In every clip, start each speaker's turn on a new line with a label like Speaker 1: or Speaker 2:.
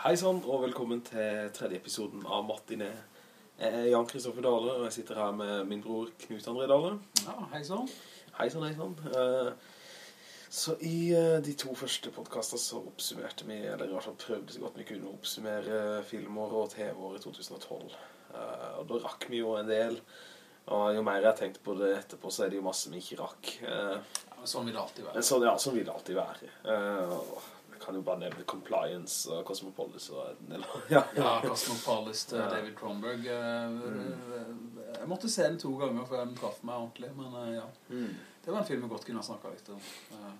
Speaker 1: Hei sann, og velkommen til tredje episoden av Martin Jeg er Jan Kristoffer Dale, og jeg sitter her med min bror Knut André Dale.
Speaker 2: Ja, hei sann.
Speaker 1: Hei sann, hei sann. Eh, Så i eh, de to første podcaster så oppsummerte vi, eller i hvert fall prøvde så godt vi kunne oppsummere filmer og TV-år i 2012. Eh, Og da rakk vi jo en del, og jo mer jeg tenkte på det etterpå, så er det jo masse vi ikke rakk.
Speaker 2: Ja, sånn vil det alltid være.
Speaker 1: Sånn, ja, sånn vil det alltid være. Eh, Jeg kan jo bare nevne Compliance og Cosmopolis og. Ja,
Speaker 2: Ja, Cosmopolis til
Speaker 1: Ja.
Speaker 2: David Cronberg. eh, Jeg måtte se den to ganger før den traff meg ordentlig, men eh, ja.
Speaker 1: Mm.
Speaker 2: Det var en film vi godt kunne ha snakket litt om. Eh,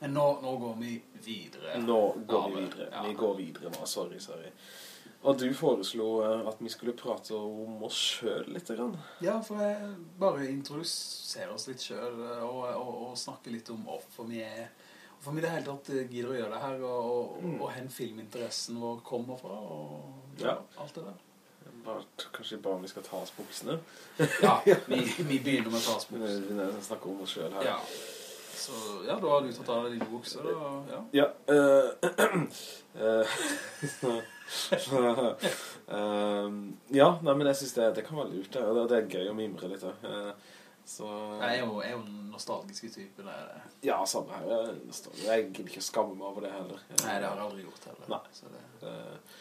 Speaker 2: Men nå, nå går vi videre.
Speaker 1: Nå går vi videre.
Speaker 2: ja.
Speaker 1: Vi går videre nå, sorry, sorry. Og du foreslo eh, at vi skulle prate om oss selv litt. Grann.
Speaker 2: Ja, for jeg bare introduserer oss litt selv eh, og, og, og snakker litt om hvorfor vi er for meg det hele tatt eh, gidder å gjøre det her, og, og,
Speaker 1: Mm.
Speaker 2: og hen filminteressen vår kommer fra, og ja,
Speaker 1: Ja.
Speaker 2: alt det der.
Speaker 1: Bare, kanskje bare om vi skal ta oss buksene.
Speaker 2: Ja, vi, vi begynner med å ta oss
Speaker 1: Vi
Speaker 2: bukser.
Speaker 1: vi snakker om oss selv her.
Speaker 2: Ja. Så, ja, da har du tatt av deg dine bukser, da, ja.
Speaker 1: Ja, eh, eh, ja, nei, men jeg synes det, det kan være lurt, det, og det, det er gøy å mimre litt. da. Så...
Speaker 2: Jeg er jo, jeg er jo nostalgiske type det er.
Speaker 1: Ja, samme her. Jeg, jeg gidder ikke å skamme meg over det heller.
Speaker 2: Nei, det har jeg aldri gjort heller. Så det,
Speaker 1: Eh,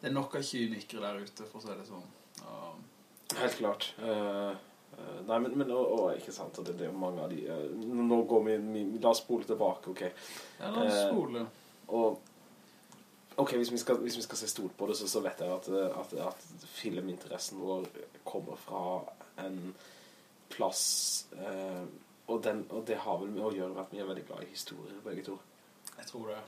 Speaker 2: det er nok av kynikere der ute, for å si det sånn. Og,
Speaker 1: Helt klart. Eh, eh, nei, men, men og, og, ikke sant, det, det er mange av de uh, Nå går vi, vi La oss spole tilbake, ok.
Speaker 2: ja, la oss
Speaker 1: spole
Speaker 2: spole.
Speaker 1: Og ok, hvis vi skal, hvis vi skal se stort på det, så, så vet jeg at, eh, at, at filminteressen vår kommer fra en plass eh, og, den, og det har vel med å gjøre at vi er veldig glad i historier, begge to.
Speaker 2: Jeg tror det.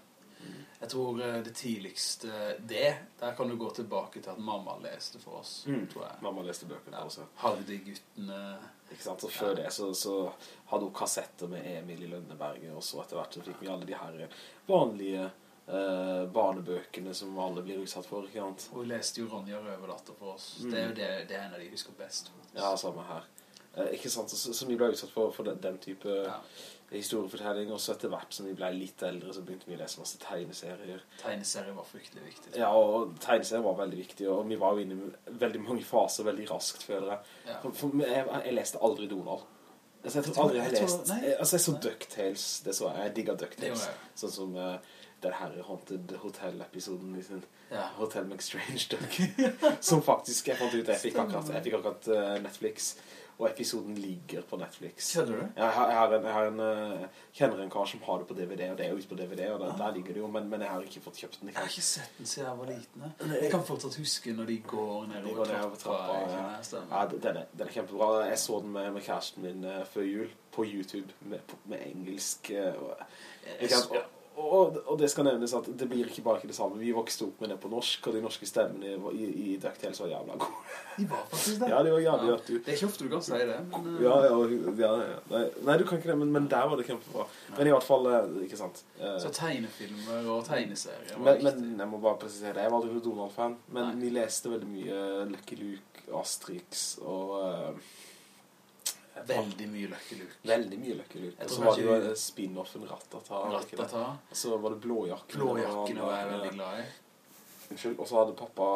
Speaker 2: Jeg tror eh, det tidligste det, der kan du gå tilbake til at mamma leste for oss,
Speaker 1: Mm.
Speaker 2: tror jeg.
Speaker 1: Mamma leste bøkene
Speaker 2: Ja,
Speaker 1: også.
Speaker 2: Hardy-guttene.
Speaker 1: Ikke sant? Så før det så, så hadde hun kassetter med Emil i Lønneberget, og så etter hvert så fikk vi alle de her vanlige eh, barnebøkene som alle blir utsatt for, ikke sant?
Speaker 2: Vi leste jo Ronja Røverdatter for oss.
Speaker 1: Mm.
Speaker 2: Det er jo det, det er en av de husker best. faktisk.
Speaker 1: Ja, samme her. Eh, ikke sant? Så, så vi ble utsatt for, for den, den type
Speaker 2: Ja.
Speaker 1: historiefortelling, og så etter hvert som vi ble litt eldre, så begynte vi å lese masse tegneserier.
Speaker 2: Tegneserier var fryktelig viktig.
Speaker 1: Ja, og tegneserier var veldig viktig, og vi var jo inne i veldig mange faser veldig raskt, føler jeg.
Speaker 2: Ja.
Speaker 1: For, for jeg, jeg leste aldri Donald. Altså, jeg tror aldri jeg har lest...
Speaker 2: nei.
Speaker 1: Altså, jeg så DuckTales, det så jeg. Jeg
Speaker 2: digger
Speaker 1: DuckTales. Sånn som uh, den her Haunted Hotel-episoden i sin
Speaker 2: Ja.
Speaker 1: Hotel McStrange Duck. som faktisk, jeg fant ut, jeg fikk akkurat, jeg fikk akkurat uh, Netflix, og episoden ligger på Netflix.
Speaker 2: Kødder du?
Speaker 1: Jeg, har, jeg, har en, jeg har en, eh, kjenner en kar som har det på DVD, og det er jo ute på DVD, og der, der ligger det jo, men, men jeg har ikke fått kjøpt den.
Speaker 2: Jeg har
Speaker 1: Ikke.
Speaker 2: sett den siden jeg var liten. jeg. Jeg kan fortsatt huske når de går
Speaker 1: De
Speaker 2: nedover
Speaker 1: går nedover trappa, ja. Ja, den er, den er kjempebra. Jeg så den med, med kjæresten min eh, før jul på YouTube med, med engelsk. eh, og,
Speaker 2: Jeg-
Speaker 1: sant? Og, og, det skal nevnes at det blir ikke bare ikke det samme. Vi vokste opp med det på norsk, og de norske stemmene i, i, i DuckTales var jævla gode.
Speaker 2: De var faktisk det.
Speaker 1: Ja, de var jævlig
Speaker 2: Ja. Det er ikke ofte du kan si det, men... eh,
Speaker 1: Ja, ja, ja, ja. Nei, nei, du kan ikke det, men, men der var det kjempebra. Men i hvert fall, eh, ikke sant. Eh,
Speaker 2: Så tegnefilmer og tegneserier var
Speaker 1: Men,
Speaker 2: viktig.
Speaker 1: men jeg må bare presisere det, jeg var aldri Donald-fan, men
Speaker 2: Nei.
Speaker 1: vi leste veldig mye Lucky Luke, Asterix og... eh,
Speaker 2: Veldig mye Lucky Luke.
Speaker 1: Veldig mye Lucky Luke. Og så var det jo eh, spin-offen Rattata. det det?
Speaker 2: Rattata.
Speaker 1: Og så var det blåjakken.
Speaker 2: Blåjakkene var jeg veldig glad i.
Speaker 1: Unnskyld. Og så hadde pappa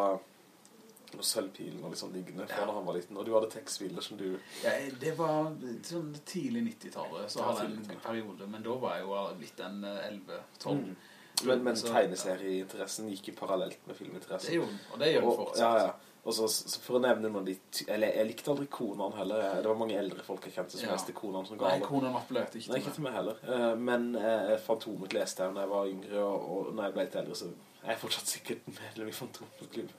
Speaker 1: og sølvpilen og liksom liggende fra
Speaker 2: Ja.
Speaker 1: da han var liten. Og du hadde Tex Willer som du...
Speaker 2: Ja, det var sånn tidlig 90-tallet, så hadde jeg en periode, men da var jeg jo blitt en eh, 11-12.
Speaker 1: Mm. Men, men tegneserieinteressen gikk jo parallelt med
Speaker 2: Det
Speaker 1: filminteressen.
Speaker 2: gjorde den, og det gjør den
Speaker 1: Og-
Speaker 2: fortsatt.
Speaker 1: Ja, ja. Og så, så for å nevne noen av de... Eller jeg likte aldri konene heller. Det var mange eldre folk jeg kjente som
Speaker 2: Ja.
Speaker 1: leste konene som
Speaker 2: Nei,
Speaker 1: konene
Speaker 2: konen appellerte ikke
Speaker 1: Nei, ikke til
Speaker 2: meg.
Speaker 1: heller. Uh, Men uh, Fantomet leste jeg da jeg var yngre, og, og når jeg ble litt eldre, så er jeg fortsatt sikkert medlem i Fantomet-klubben.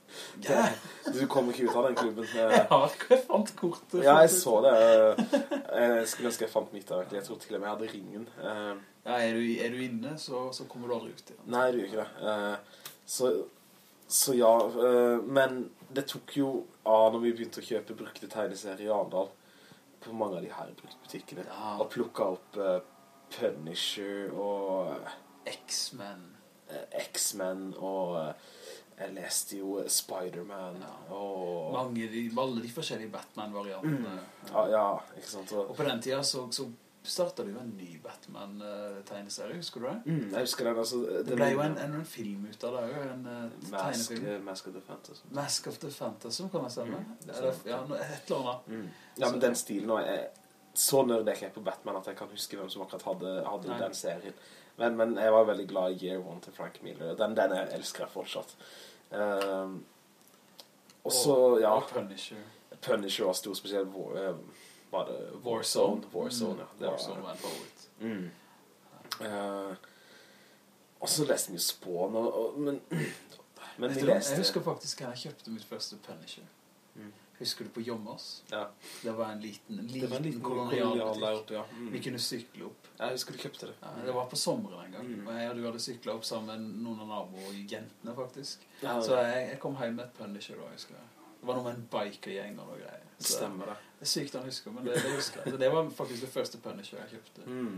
Speaker 2: Yeah.
Speaker 1: Du kommer ikke ut av den klubben.
Speaker 2: Jeg har jeg fant kortet.
Speaker 1: Ja, jeg så det. Eh, Jeg skulle ønske jeg fant mitt av. Jeg tror til og med jeg hadde ringen.
Speaker 2: Ja, er du, er du inne, så, så kommer du aldri ut igjen.
Speaker 1: Nei, du gjør ikke det. Så, så ja, eh, men det tok jo av når vi begynte å kjøpe brukte tegneserier i Arendal på mange av de her bruktbutikkene.
Speaker 2: Ja.
Speaker 1: Og plukket opp uh, Punisher og
Speaker 2: X-Men.
Speaker 1: Uh, X-Men og uh, jeg leste jo Spider-Man
Speaker 2: Ja.
Speaker 1: og
Speaker 2: Mange, de, alle de forskjellige Batman-variantene.
Speaker 1: ja, ja, ikke sant? Og,
Speaker 2: Og på den tida så, så startet det jo en ny Batman-tegneserie, husker du det?
Speaker 1: Mm, jeg husker den, altså...
Speaker 2: Det ble jo en, en, en film ut av det, jo, en uh,
Speaker 1: Mask,
Speaker 2: tegnefilm.
Speaker 1: Mask of the Fantasy.
Speaker 2: Mask of the Fantasy, kan jeg stemme?
Speaker 1: Mm.
Speaker 2: Det det, ja, et eller annet.
Speaker 1: Mm. Ja, men den stilen nå er så jeg er på Batman at jeg kan huske hvem som akkurat hadde, hadde den serien. Men, men jeg var veldig glad i Year One til Frank Miller. Den, den jeg elsker jeg fortsatt. Um, og så, ja,
Speaker 2: Punisher.
Speaker 1: Punisher var stor, spesielt eh, var det
Speaker 2: Warzone.
Speaker 1: Warzone, ja. Det
Speaker 2: Warzone
Speaker 1: var,
Speaker 2: var en favorit.
Speaker 1: mm. Uh, og så leste vi Spawn, og, og, men, men vi leste...
Speaker 2: Jeg husker faktisk jeg kjøpte mitt første Punisher.
Speaker 1: Mm.
Speaker 2: Husker du på Jommers?
Speaker 1: Ja,
Speaker 2: Det var en liten, en
Speaker 1: det en liten
Speaker 2: kolonial
Speaker 1: kolonial der
Speaker 2: butikk.
Speaker 1: oppe, ja. Mm.
Speaker 2: Vi kunne sykle opp.
Speaker 1: Jeg husker du kjøpte det.
Speaker 2: Ja, det var på sommeren en gang.
Speaker 1: Mm.
Speaker 2: Og jeg og du hadde syklet opp sammen med noen av nabo-jentene, faktisk.
Speaker 1: Ja,
Speaker 2: Så jeg, jeg kom hjem med et Punisher da, husker jeg. Det var noe med en bikergjeng og noe greier. Så
Speaker 1: Stemmer det.
Speaker 2: Det er sykt han husker, men det, det husker jeg. Så det var faktisk det første Punisher jeg kjøpte.
Speaker 1: Mm.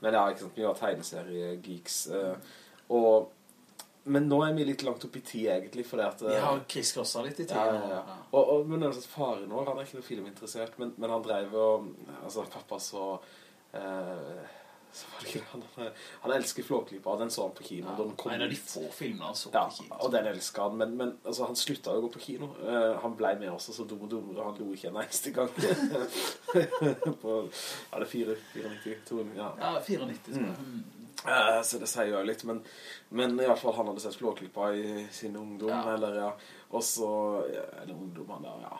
Speaker 1: Men ja, ikke sant, vi var tegneserie-geeks. eh, og, men nå er vi litt langt opp i tid, egentlig, fordi at...
Speaker 2: Vi
Speaker 1: eh,
Speaker 2: har Chris Crossa litt i
Speaker 1: ja, ja, ja. Og, og, men sånn faren vår, han er ikke noe filminteressert, men, men han drev og... Altså, pappa så... eh, Han, han elsker Flåklypa, den så han på kino.
Speaker 2: Ja. En av de få filmene han så
Speaker 1: Ja,
Speaker 2: på kino.
Speaker 1: og den elsker han, men, men altså, han sluttet å gå på kino. uh, han ble med også, så dum og dummere, han lo ikke en eneste gang. på, ja, det er 4, 94, 200, ja.
Speaker 2: Ja, 94. Mm.
Speaker 1: Eh, så det sier jo litt, men, men i hvert fall han hadde sett Flåklypa i sin ungdom,
Speaker 2: Ja.
Speaker 1: eller ja, også eller ungdom han der, ja,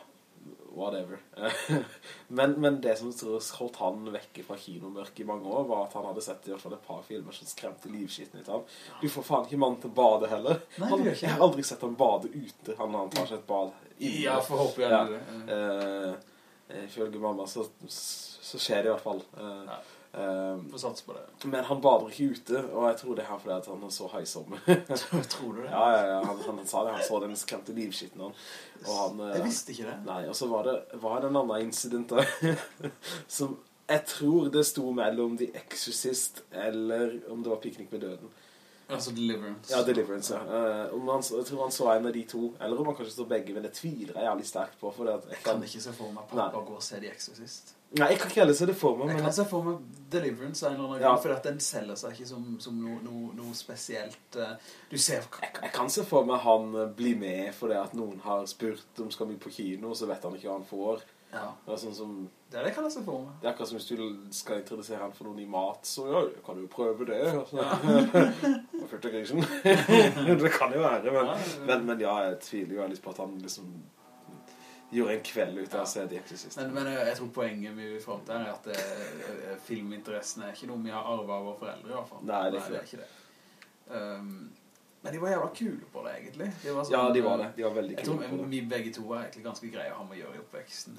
Speaker 1: whatever. men, men det som holdt han vekk fra kinomørket i mange år, var at han hadde sett i hvert fall et par filmer som skremte livskitten ut av. Du får faen ikke mann til å bade heller.
Speaker 2: Nei,
Speaker 1: han, jeg har aldri sett han bade ute, han, han tar seg et bad inne.
Speaker 2: Ja, for håper jeg
Speaker 1: Ja. Eh, ifølge mamma så, så skjer det i hvert fall. Uh,
Speaker 2: Ja.
Speaker 1: Eh,
Speaker 2: Får satse på det.
Speaker 1: men han bader ikke ute, og jeg tror det her fordi at han er så heisom.
Speaker 2: Tror du det?
Speaker 1: ja, ja, ja, han, han, sa det, han så den skremte livskitten han. Han eh,
Speaker 2: Jeg visste ikke det.
Speaker 1: Nei, og så var det, var det en annen incident som jeg tror det sto mellom The Exorcist eller om det var Piknik med døden.
Speaker 2: Altså Deliverance.
Speaker 1: Ja, Deliverance, ja. Uh, han, jeg tror han så en av de to, eller om han kanskje så begge, men det tviler jeg jævlig sterkt på, jeg
Speaker 2: kan
Speaker 1: kan...
Speaker 2: ikke se for meg
Speaker 1: Nei.
Speaker 2: å gå og se The Exorcist.
Speaker 1: Nei, jeg kan ikke heller se det for meg,
Speaker 2: Jeg
Speaker 1: men...
Speaker 2: kan se for meg Deliverance en eller annen
Speaker 1: Ja.
Speaker 2: gang, for at den selger seg ikke som, som noe, no, no spesielt. eh, Du ser
Speaker 1: Jeg, jeg kan se for meg han eh, blir med fordi at noen har spurt om skal vi på kino, og så vet han ikke hva han får.
Speaker 2: Ja,
Speaker 1: Det er sånn som...
Speaker 2: det, det kan jeg se for meg.
Speaker 1: Det er akkurat som hvis du skal introdusere han for noen i mat, så ja, kan du jo prøve det. Altså. Og ført til grisen. det kan jo være, men,
Speaker 2: Ja, ja, ja.
Speaker 1: men, men ja, jeg tviler jo litt på at han liksom gjorde en kveld ut av å se The Exorcist.
Speaker 2: Men, men jeg, tror poenget vi vil fram til er at eh, filminteressen er ikke noe vi har arvet av våre foreldre i hvert fall.
Speaker 1: Nei, det er ikke det.
Speaker 2: ikke det. Um, men de var jævla kule på det egentlig. De var sånn,
Speaker 1: Ja, de var det. De var veldig kule på det.
Speaker 2: vi begge to var egentlig ganske greie å ha med å gjøre i oppveksten.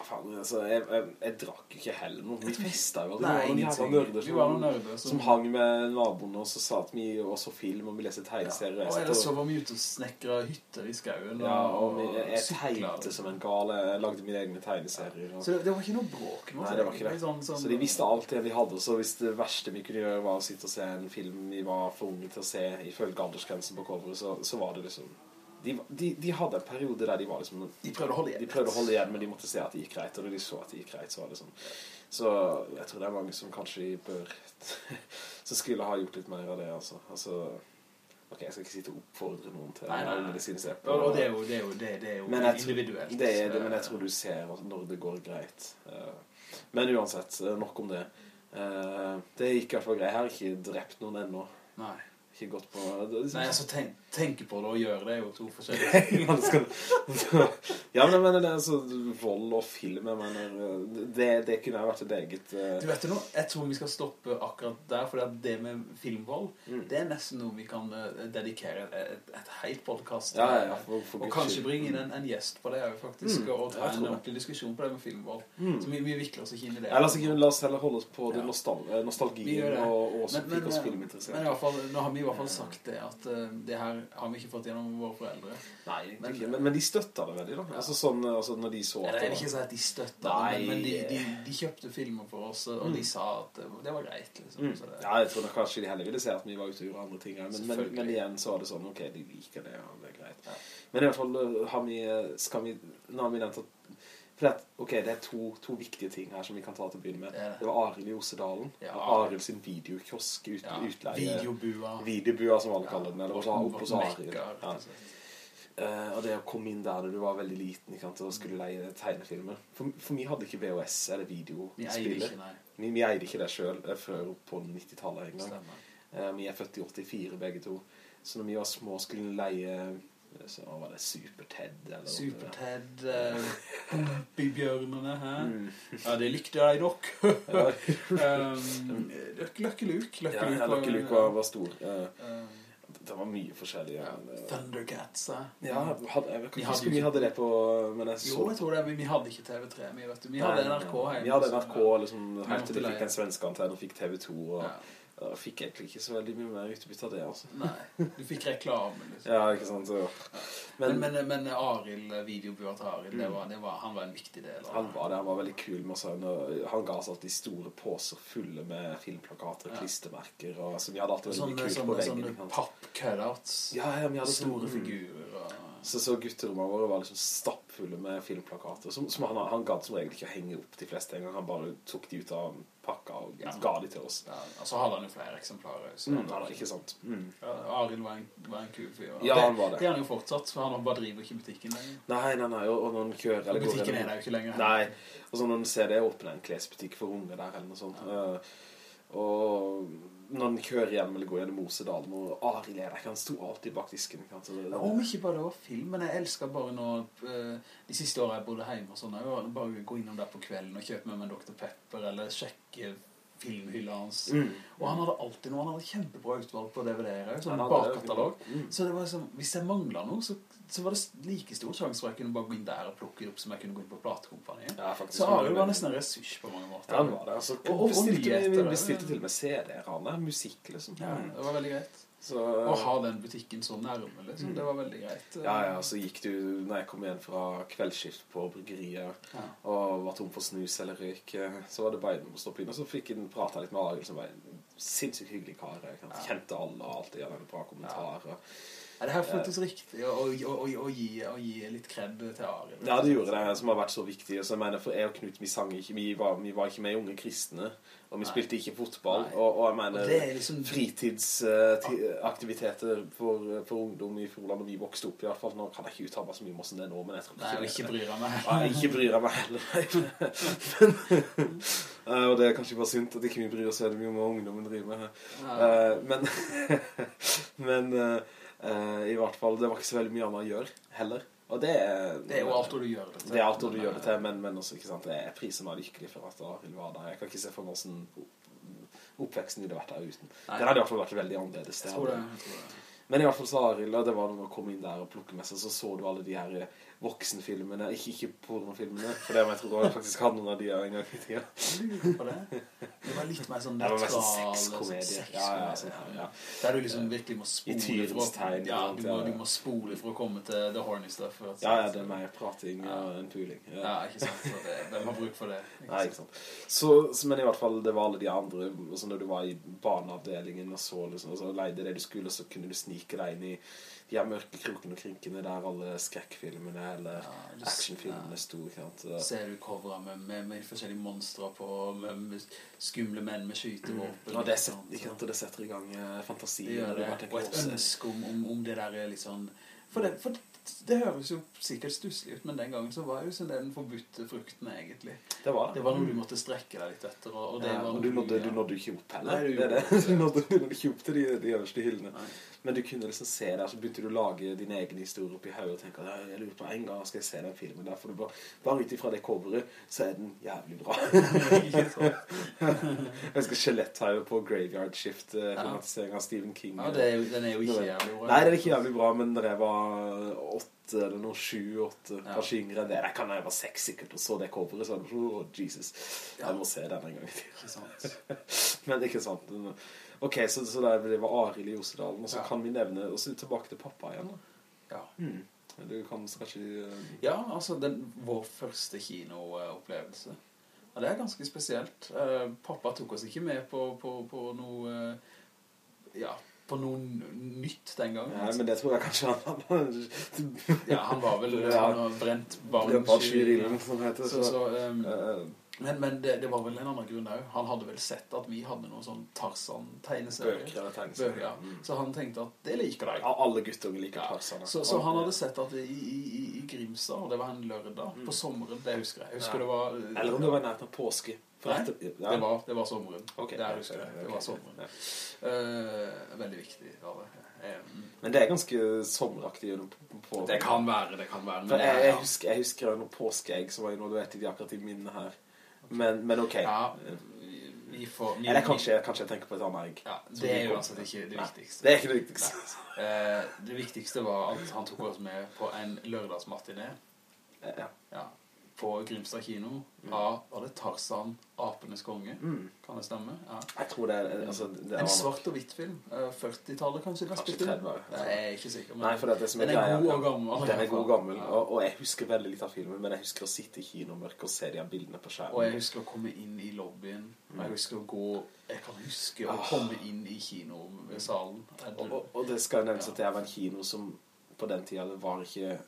Speaker 1: Ja, faen, altså, jeg, jeg, jeg drakk ikke heller noe. Vi festet jo aldri.
Speaker 2: Nei,
Speaker 1: vi var noen nørder
Speaker 2: Vi var
Speaker 1: som,
Speaker 2: noen nørder, som-
Speaker 1: som hang med naboene, og så sa at vi og så film, og vi leste tegneserier.
Speaker 2: Ja, og
Speaker 1: satt
Speaker 2: ellers så var vi ute og snekra hytter i skauen.
Speaker 1: Ja, og vi, jeg
Speaker 2: syklet.
Speaker 1: tegnte som en gale. Jeg lagde mine egne tegneserier. Og...
Speaker 2: Så det, det var ikke noe bråk nå.
Speaker 1: Nei, det var ikke det.
Speaker 2: Sånn, sånn,
Speaker 1: Så de visste alt det de hadde, så hvis det verste vi kunne gjøre var å sitte og se en film vi var for unge til å se ifølge aldersgrensen på coveret, så, så var det liksom... De, de, de hadde en periode der de var liksom...
Speaker 2: De prøvde å holde igjen.
Speaker 1: De prøvde å holde igjen, men de måtte se at det gikk greit, og da de så at det gikk greit, så var det sånn. Så jeg tror det er mange som kanskje bør... som skulle ha gjort litt mer av det, altså. altså ok, jeg skal ikke sitte og oppfordre noen til
Speaker 2: Nei, nei, nei.
Speaker 1: alle sine se på.
Speaker 2: Og, og det er jo, det er jo, det, det er jo
Speaker 1: Men
Speaker 2: individuelt.
Speaker 1: Det er det, men jeg tror du ser når det går greit. Eh, Men uansett, eh, nok om det. Eh, Det gikk i hvert fall greit. Jeg har ikke drept noen ennå.
Speaker 2: Nei.
Speaker 1: Ikke gått på... det liksom-
Speaker 2: Nei, altså tenk, tenke på det og gjøre det er jo to forskjellige
Speaker 1: ja, skal, ja, men jeg mener det er altså vold og film, jeg mener, det, det kunne ha vært et eget... uh...
Speaker 2: Du vet jo nå, jeg tror vi skal stoppe akkurat der, for det med filmvold,
Speaker 1: Mm.
Speaker 2: det er nesten noe vi kan eh, dedikere et, et helt podcast
Speaker 1: Ja, ja, ja, for- for
Speaker 2: og kanskje bringe inn en, en gjest på det faktisk,
Speaker 1: Mm,
Speaker 2: og ta en ordentlig diskusjon på det med filmvold.
Speaker 1: Mm.
Speaker 2: Så vi, vi vikler oss ikke inn i det.
Speaker 1: La oss, heller holde oss på nostal eh, nostalgien og, og som fikk oss filminteressert.
Speaker 2: Men i hvert fall, nå har vi i hvert fall sagt det, at eh, det her har vi ikke fått gjennom våre foreldre.
Speaker 1: Nei,
Speaker 2: Men-
Speaker 1: men, men, de støtta det veldig da. Altså sånn, altså når de så at
Speaker 2: jeg
Speaker 1: det
Speaker 2: vil ikke
Speaker 1: sånn
Speaker 2: si at de støttet det, men, de, de, de kjøpte filmer for oss, og
Speaker 1: Mm.
Speaker 2: de sa at det, var greit, liksom.
Speaker 1: Mm.
Speaker 2: Så det,
Speaker 1: Ja, jeg tror kanskje de heller ville se at vi var ute og gjorde andre ting men, men, men igjen så var det sånn, ok, de liker det, og det er greit.
Speaker 2: Ja.
Speaker 1: Men i hvert fall, uh, har vi, skal vi, nå har vi nevnt at For det, ok, det er to, to, viktige ting her som vi kan ta til å begynne med. Det, det. var Arild i Osedalen. Ja, Arild sin videokiosk ut, ja, utleie.
Speaker 2: Videobua.
Speaker 1: Videobua, som alle kaller den. Eller også oppe hos Arild. Ja. Uh, og det å komme inn der da du var veldig liten sant, og skulle leie tegnefilmer. For, for vi hadde ikke VHS eller videospiller. Vi, vi eide ikke det selv uh, før på 90-tallet en gang. Uh, vi er født i 84 begge to. Så når vi var små skulle leie så var det Super-Ted
Speaker 2: Super-Ted Bumpibjørnene her mm. ja det likte jeg nok. Um, Lucky Luke
Speaker 1: Lucky ja, Lucky Luke var, var stor uh, det var mye forskjellig ja.
Speaker 2: Thundercats ja,
Speaker 1: hadde, jeg ikke om vi hadde det på
Speaker 2: jeg så... jo jeg tror det, vi hadde ikke TV3 vi, vi hadde NRK
Speaker 1: vi hadde NRK liksom, helt til vi fikk en svensk antenne og fikk TV2 og ja. Da fikk egentlig ikke så veldig mye mer utbytte av det, altså.
Speaker 2: Nei, du fikk reklame, liksom.
Speaker 1: ja, ikke sant, så,
Speaker 2: Men, men, men, men Aril, videobuer til Aril, mm. var, var, han var en viktig del
Speaker 1: av Han var det, han var veldig kul med sånn, han ga oss alltid store påser fulle med filmplakater, ja. klistermerker, og, som vi hadde alltid veldig kult på veggen.
Speaker 2: Sånne papp-cutouts.
Speaker 1: Ja, ja,
Speaker 2: store figurer. Og...
Speaker 1: Så, så gutterommene våre var liksom stappfulle med filmplakater, som, som han, han gadd som regel ikke å henge opp de fleste en gang, han bare tok de ut av pakka og ja. Ga de til oss.
Speaker 2: Ja, og så hadde han jo flere eksemplarer. Så
Speaker 1: mm, hadde ikke sant. Mm.
Speaker 2: Ja, Arild var en, var en kul fyr.
Speaker 1: Ja, han var det.
Speaker 2: Det er han jo fortsatt, for han bare driver ikke butikken lenger.
Speaker 1: Nei, nei, nei, og, når han kjører...
Speaker 2: Eller butikken er der jo ikke lenger.
Speaker 1: Nei, og så når han ser det, åpner en klesbutikk for unge der, eller noe sånt. Ja. Uh, og når han kører gjennom eller går gjennom Mosedalen og Ari leder, han sto alltid bak disken
Speaker 2: ja, om ikke bare det var film men jeg elsker bare når uh, de siste årene jeg bodde hjemme og sånn bare gå innom der på kvelden og kjøpe med meg en Dr. Pepper eller sjekke filmhylla hans mm. og han hadde alltid noe han hadde kjempebra utvalg på DVD-er sånn bakkatalog mm. så det var liksom, hvis jeg manglet noe så så var det like stor sjanse for at jeg kunne bare gå inn der og plukke det opp som jeg kunne gå inn på platekompaniet. Ja, så Arild var nesten en ressurs på mange måter.
Speaker 1: Ja, han var det. Altså, og, og, bestilte, vi bestilte til og med CD-er, musikk liksom.
Speaker 2: Ja, det var veldig greit. Så, å ha den butikken så nærme, liksom, det var veldig greit.
Speaker 1: Ja, ja, så gikk du, når jeg kom igjen fra kveldskift på bryggeriet, ja. og var tom for snus eller røyk, så var det bare å stoppe inn, og så fikk jeg prate litt med Arild, som var en sinnssykt hyggelig kar, jeg kjente alle, og alltid hadde en bra kommentar, Ja.
Speaker 2: Ja, det her faktisk riktig å, å, å, å, gi, å gi litt kred til Arild.
Speaker 1: Ja, det gjorde det, som har vært så viktig. Så jeg mener, for jeg og Knut, vi sang ikke, vi var, vi var ikke med unge kristne, og vi Nei. spilte ikke fotball. Og, og, jeg mener, liksom... fritidsaktiviteter uh, for, for, ungdom i Froland, og vi vokste opp i hvert fall. Nå kan jeg ikke uttale meg så mye om hvordan det er nå, men jeg tror
Speaker 2: ikke... Nei, ikke bryr jeg meg.
Speaker 1: Nei, ikke bryr jeg meg heller. men, uh, og det er kanskje bare synd at ikke vi bryr oss så mye om hva ungdommen driver med. Uh, men... men I hvert fall, det var ikke så veldig mye annet å gjøre heller. Og det,
Speaker 2: det er jo alt du gjør det
Speaker 1: til. Det er alt du gjør det til, men, men også, ikke sant, jeg priser meg lykkelig for at det vil være der. Jeg kan ikke se for meg hvordan oppveksten ville vært der uten. Nei. Den hadde i hvert fall vært veldig annerledes.
Speaker 2: Jeg tror det, jeg tror det.
Speaker 1: Men i hvert fall så Arilla, det var når man kom inn der og plukke med seg, så så du alle de her voksenfilmene, ikke, ikke pornofilmene, for det var jeg tror jeg faktisk hadde noen av de her en gang i
Speaker 2: på det. Det var litt mer sånn
Speaker 1: nøytral... Det var mer sånn sexkomedie. Ja, ja, sånn, ja.
Speaker 2: Der du liksom virkelig må spole for...
Speaker 1: Tegn,
Speaker 2: ja, du må, du må spole for å komme til the horny stuff.
Speaker 1: Ja, ja, det er mer prating ja. enn puling.
Speaker 2: Ja. ikke sant. Det, hvem har bruk for det?
Speaker 1: Ikke Nei, ikke sant. Så, men i hvert fall, det var alle de andre, og sånn, når du var i barneavdelingen og så, liksom, og så leide det du skulle, så kunne du snike deg inn i de her mørke krokene og krinkene der alle skrekkfilmene eller ja, actionfilmene sto.
Speaker 2: Ser du covera med, med, med, forskjellige monstre på, med, med, skumle menn med skytevåpen.
Speaker 1: Mm. Og det, set, sant, det, setter i gang uh, fantasien.
Speaker 2: Det det, og et ønske om, om, om, det der er litt sånn... For det, for det høres jo sikkert stusslig ut, men den gangen så var jo sånn den forbudte frukten egentlig.
Speaker 1: Det var
Speaker 2: det. var noe du måtte strekke deg litt etter. Og, og,
Speaker 1: ja, og du, nådde, du nådde ikke opp heller.
Speaker 2: Nei, du, det
Speaker 1: det. du, nådde, du nådde ikke opp til de, de øverste hyllene. Nei. Men du kunne liksom se der, så begynte du å lage din egen historie oppi høyre og tenke, jeg lurer på en gang skal jeg se den filmen der, for bare, bare ut ifra det coveret, så er den jævlig bra. jeg husker skjelett her på Graveyard Shift, eh, filmatisering av Stephen King.
Speaker 2: Ja, er jo, den er jo ikke jævlig bra.
Speaker 1: Nei, den er ikke jævlig bra, men det var åtte eller noe sju, åtte, ja. kanskje yngre enn det. Det kan jeg være seks sikkert, og så det coveret, så oh, Jesus, jeg må se den en gang. Ikke sant. men ikke sant. Ok, så, så det var Aril i Osedalen, og så ja. kan vi nevne, og så tilbake til pappa igjen.
Speaker 2: Ja.
Speaker 1: Mm. Du kan kanskje... Uh...
Speaker 2: Ja, altså den, vår første kinoopplevelse. Ja, det er ganske spesielt. Uh, pappa tok oss ikke med på, på, på noe... Uh, ja, på noe nytt den gangen.
Speaker 1: Nei, men det tror jeg kanskje han hadde.
Speaker 2: ja, han var vel
Speaker 1: Ja.
Speaker 2: brent har brent barn
Speaker 1: Leopardskyrillen, som heter.
Speaker 2: Så,
Speaker 1: Så,
Speaker 2: så, um, men, men det, det var vel en annen grunn også. Han hadde vel sett at vi hadde noen sånn Tarzan-tegneserier.
Speaker 1: bøker eller tegneserier.
Speaker 2: Bøker, ja.
Speaker 1: Mm.
Speaker 2: Så han tenkte at det liker deg.
Speaker 1: Ja, alle gutter liker Tarzan.
Speaker 2: Så, så han hadde sett at i, i, i, i Grimstad, og det var en lørdag, på sommeren, det husker jeg. Jeg husker
Speaker 1: Mm. Ja.
Speaker 2: det var...
Speaker 1: Eller om det var nært av påske.
Speaker 2: Nei. Det var, det var sommeren.
Speaker 1: Ok,
Speaker 2: det husker jeg. Det var sommeren. Eh, veldig viktig. var det. Eh,
Speaker 1: Men det er ganske sommeraktig på, på
Speaker 2: det kan være, det kan være.
Speaker 1: Jeg, jeg, husker, jeg husker noen påskeegg som var jo du vet ikke akkurat i minnet her. Men, men ok.
Speaker 2: Ja, vi får... Vi,
Speaker 1: Eller kanskje, kanskje jeg tenker på et annet egg.
Speaker 2: Ja, det er jo altså ikke det
Speaker 1: Nei,
Speaker 2: viktigste.
Speaker 1: Det er ikke det viktigste.
Speaker 2: Eh, det viktigste var at han tok oss med på en lørdagsmatiné
Speaker 1: Ja.
Speaker 2: ja, på Grimstad kino av, var det Tarzan, Apenes konge?
Speaker 1: Mm.
Speaker 2: Kan det stemme? Ja.
Speaker 1: Jeg tror det er altså, det
Speaker 2: En svart og hvitt film. eh, 40-tallet kanskje?
Speaker 1: Kanskje 30,
Speaker 2: Nei, jeg er ikke sikker. men
Speaker 1: Nei, for det er det som er
Speaker 2: den er god og gammel.
Speaker 1: Den er god og gammel, og, og jeg husker veldig litt av filmen, men jeg husker å sitte i kinomørket og se de bildene på skjermen.
Speaker 2: Og jeg husker å komme inn i lobbyen. Og jeg husker å gå Jeg kan huske å
Speaker 1: Ah.
Speaker 2: komme inn i kinosalen.
Speaker 1: Og, og, og det skal nevnes at det var en kino som på den tida det var ikke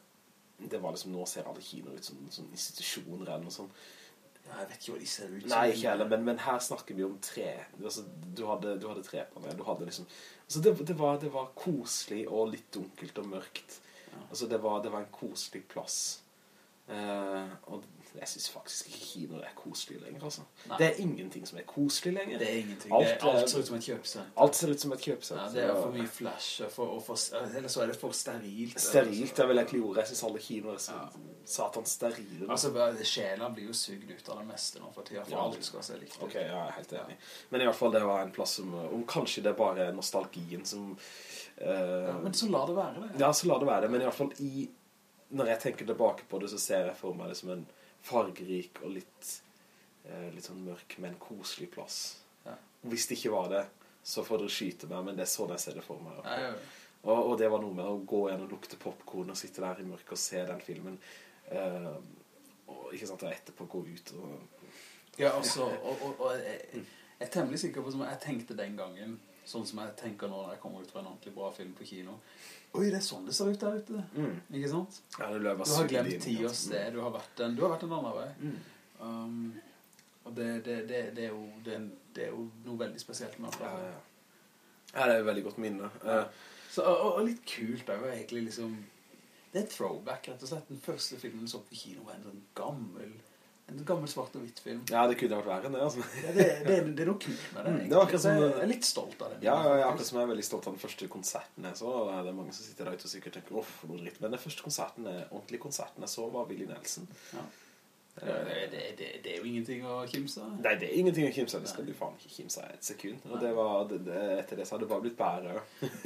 Speaker 1: Det var liksom Nå ser alle kinoer ut som, som institusjoner eller noe sånt.
Speaker 2: Ja, jeg vet ikke hva de ser ut
Speaker 1: Nei, ikke heller, men, men her snakker vi om tre. Altså, du hadde, du hadde tre på. Du hadde liksom altså det, det, var, det var koselig og litt dunkelt og mørkt. Altså, det var, det var en koselig plass. Eh, og jeg synes faktisk ikke kino er koselig lenger, altså. Det er ingenting som er koselig lenger.
Speaker 2: Det er ingenting.
Speaker 1: Alt
Speaker 2: det er, alt ser ut som et kjøpesenter.
Speaker 1: Alt ser ut som et kjøpesenter.
Speaker 2: Ja, det er for mye flash, for, og for, eller så er det for sterilt.
Speaker 1: Sterilt er vel egentlig ordet. Jeg synes alle kinoer er så
Speaker 2: Ja.
Speaker 1: satan sterile.
Speaker 2: Altså, sjelen blir jo sugd ut av det meste nå for tida, for
Speaker 1: Ja.
Speaker 2: alt skal se likt.
Speaker 1: Ok, ja, helt enig. Men i hvert fall det var en plass som, om kanskje det bare er nostalgien som... Uh,
Speaker 2: Ja, men så la det være det.
Speaker 1: Ja, så la det være det. Men i hvert fall i, når jeg tenker tilbake på det, så ser jeg for meg det som en fargerik og litt, eh, litt sånn mørk, men koselig plass.
Speaker 2: Ja.
Speaker 1: Hvis det ikke var det, så får dere skyte meg, men det er sånn jeg ser det for meg.
Speaker 2: Ja, ja.
Speaker 1: Og, og det var noe med å gå igjen og lukte popcorn og sitte der i mørket og se den filmen. Eh, og ikke sant, og etterpå gå ut og...
Speaker 2: Ja, altså, og, og, og jeg, jeg er temmelig sikker på som jeg tenkte den gangen, sånn som jeg tenker nå når jeg kommer ut fra en ordentlig bra film på kino. Oi, det er sånn det ser ut der ute.
Speaker 1: Mm.
Speaker 2: Ikke sant?
Speaker 1: Ja,
Speaker 2: Du har glemt tid og sted, du har vært en, du har vært en annen vei.
Speaker 1: Mm.
Speaker 2: Um, og det, det, det, det, er jo, det, er- det er jo noe veldig spesielt med
Speaker 1: Ja,
Speaker 2: det.
Speaker 1: ja. ja, det er jo veldig godt minne. Eh,
Speaker 2: Så, og, og litt kult er jo egentlig liksom Det er throwback, rett og slett. Den første filmen så på kino var en sånn gammel En gammel svart og hvitt film.
Speaker 1: ja, det kunne vært verre enn det, altså.
Speaker 2: Ja, det, det, det er noe kult med det.
Speaker 1: Mm, det var akkurat som-
Speaker 2: jeg er litt stolt av det.
Speaker 1: Ja, ja, akkurat som jeg er veldig stolt av den første konserten jeg så. Det er mange som sitter der ute og sikkert tenker, uff, for noe dritt. Men den første konserten, er- ordentlig konserten jeg så, var Willy Nelson.
Speaker 2: Ja. Det, det, det, det er jo ingenting å kimse.
Speaker 1: Nei, det er ingenting å kimse. Det skal du faen ikke kimse et sekund. Og det var, det, det, etter det så hadde det bare blitt bære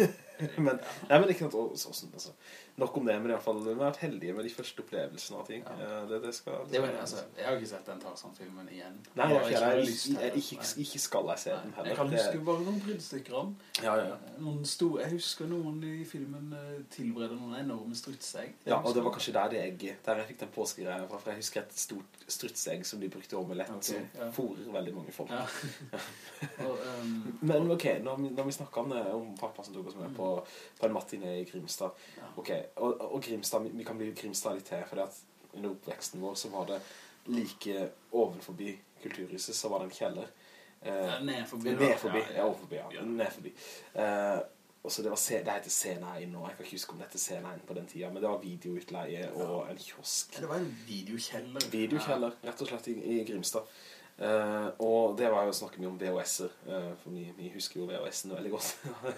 Speaker 1: men, nei, men ikke sånn, altså. Nok om det, men i hvert fall, vi har vært heldige med de første opplevelsene av ting.
Speaker 2: Ja.
Speaker 1: Ja, det, det skal...
Speaker 2: Det var, altså, jeg har ikke sett den Tarzan-filmen igjen.
Speaker 1: Nei,
Speaker 2: Jeg
Speaker 1: jeg, jeg, jeg,
Speaker 2: det.
Speaker 1: ikke, ikke, skal jeg se
Speaker 2: Nei.
Speaker 1: den heller.
Speaker 2: Jeg kan huske bare noen bruddstykker av.
Speaker 1: Ja, ja.
Speaker 2: Noen jeg husker noen i filmen tilbereder noen enorme strutsegg.
Speaker 1: Ja, og det var kanskje der det egget, der jeg fikk den påskegreia fra, for jeg husker et stort strutsegg som de brukte omelett,
Speaker 2: Ok,
Speaker 1: som
Speaker 2: ja.
Speaker 1: fôrer veldig mange folk.
Speaker 2: Ja. og, um,
Speaker 1: Men ok, når vi, når vi snakket om det, om pappa som tok oss med på, på en matiné i Grimstad,
Speaker 2: Ja.
Speaker 1: ok, og, og Grimstad, vi- kan bli Grimstad litt til, for at under oppveksten vår så var det like ovenforbi kulturhuset, så var det en kjeller. Eh,
Speaker 2: Ja, ned forbi.
Speaker 1: Ned forbi,
Speaker 2: Ja,
Speaker 1: ja, overforbi, ja.
Speaker 2: Ja.
Speaker 1: Ned forbi. Eh, og så det, var, det heter Scene 1 nå, jeg kan ikke huske om det heter Scene 1 på den tiden, men det var videoutleie og en kiosk.
Speaker 2: det var en videokjeller.
Speaker 1: Videokjeller, rett og slett i, i Grimstad. Uh, og det var jo å snakke mye om VHS-er, eh, for vi, vi husker jo VHS-en veldig godt.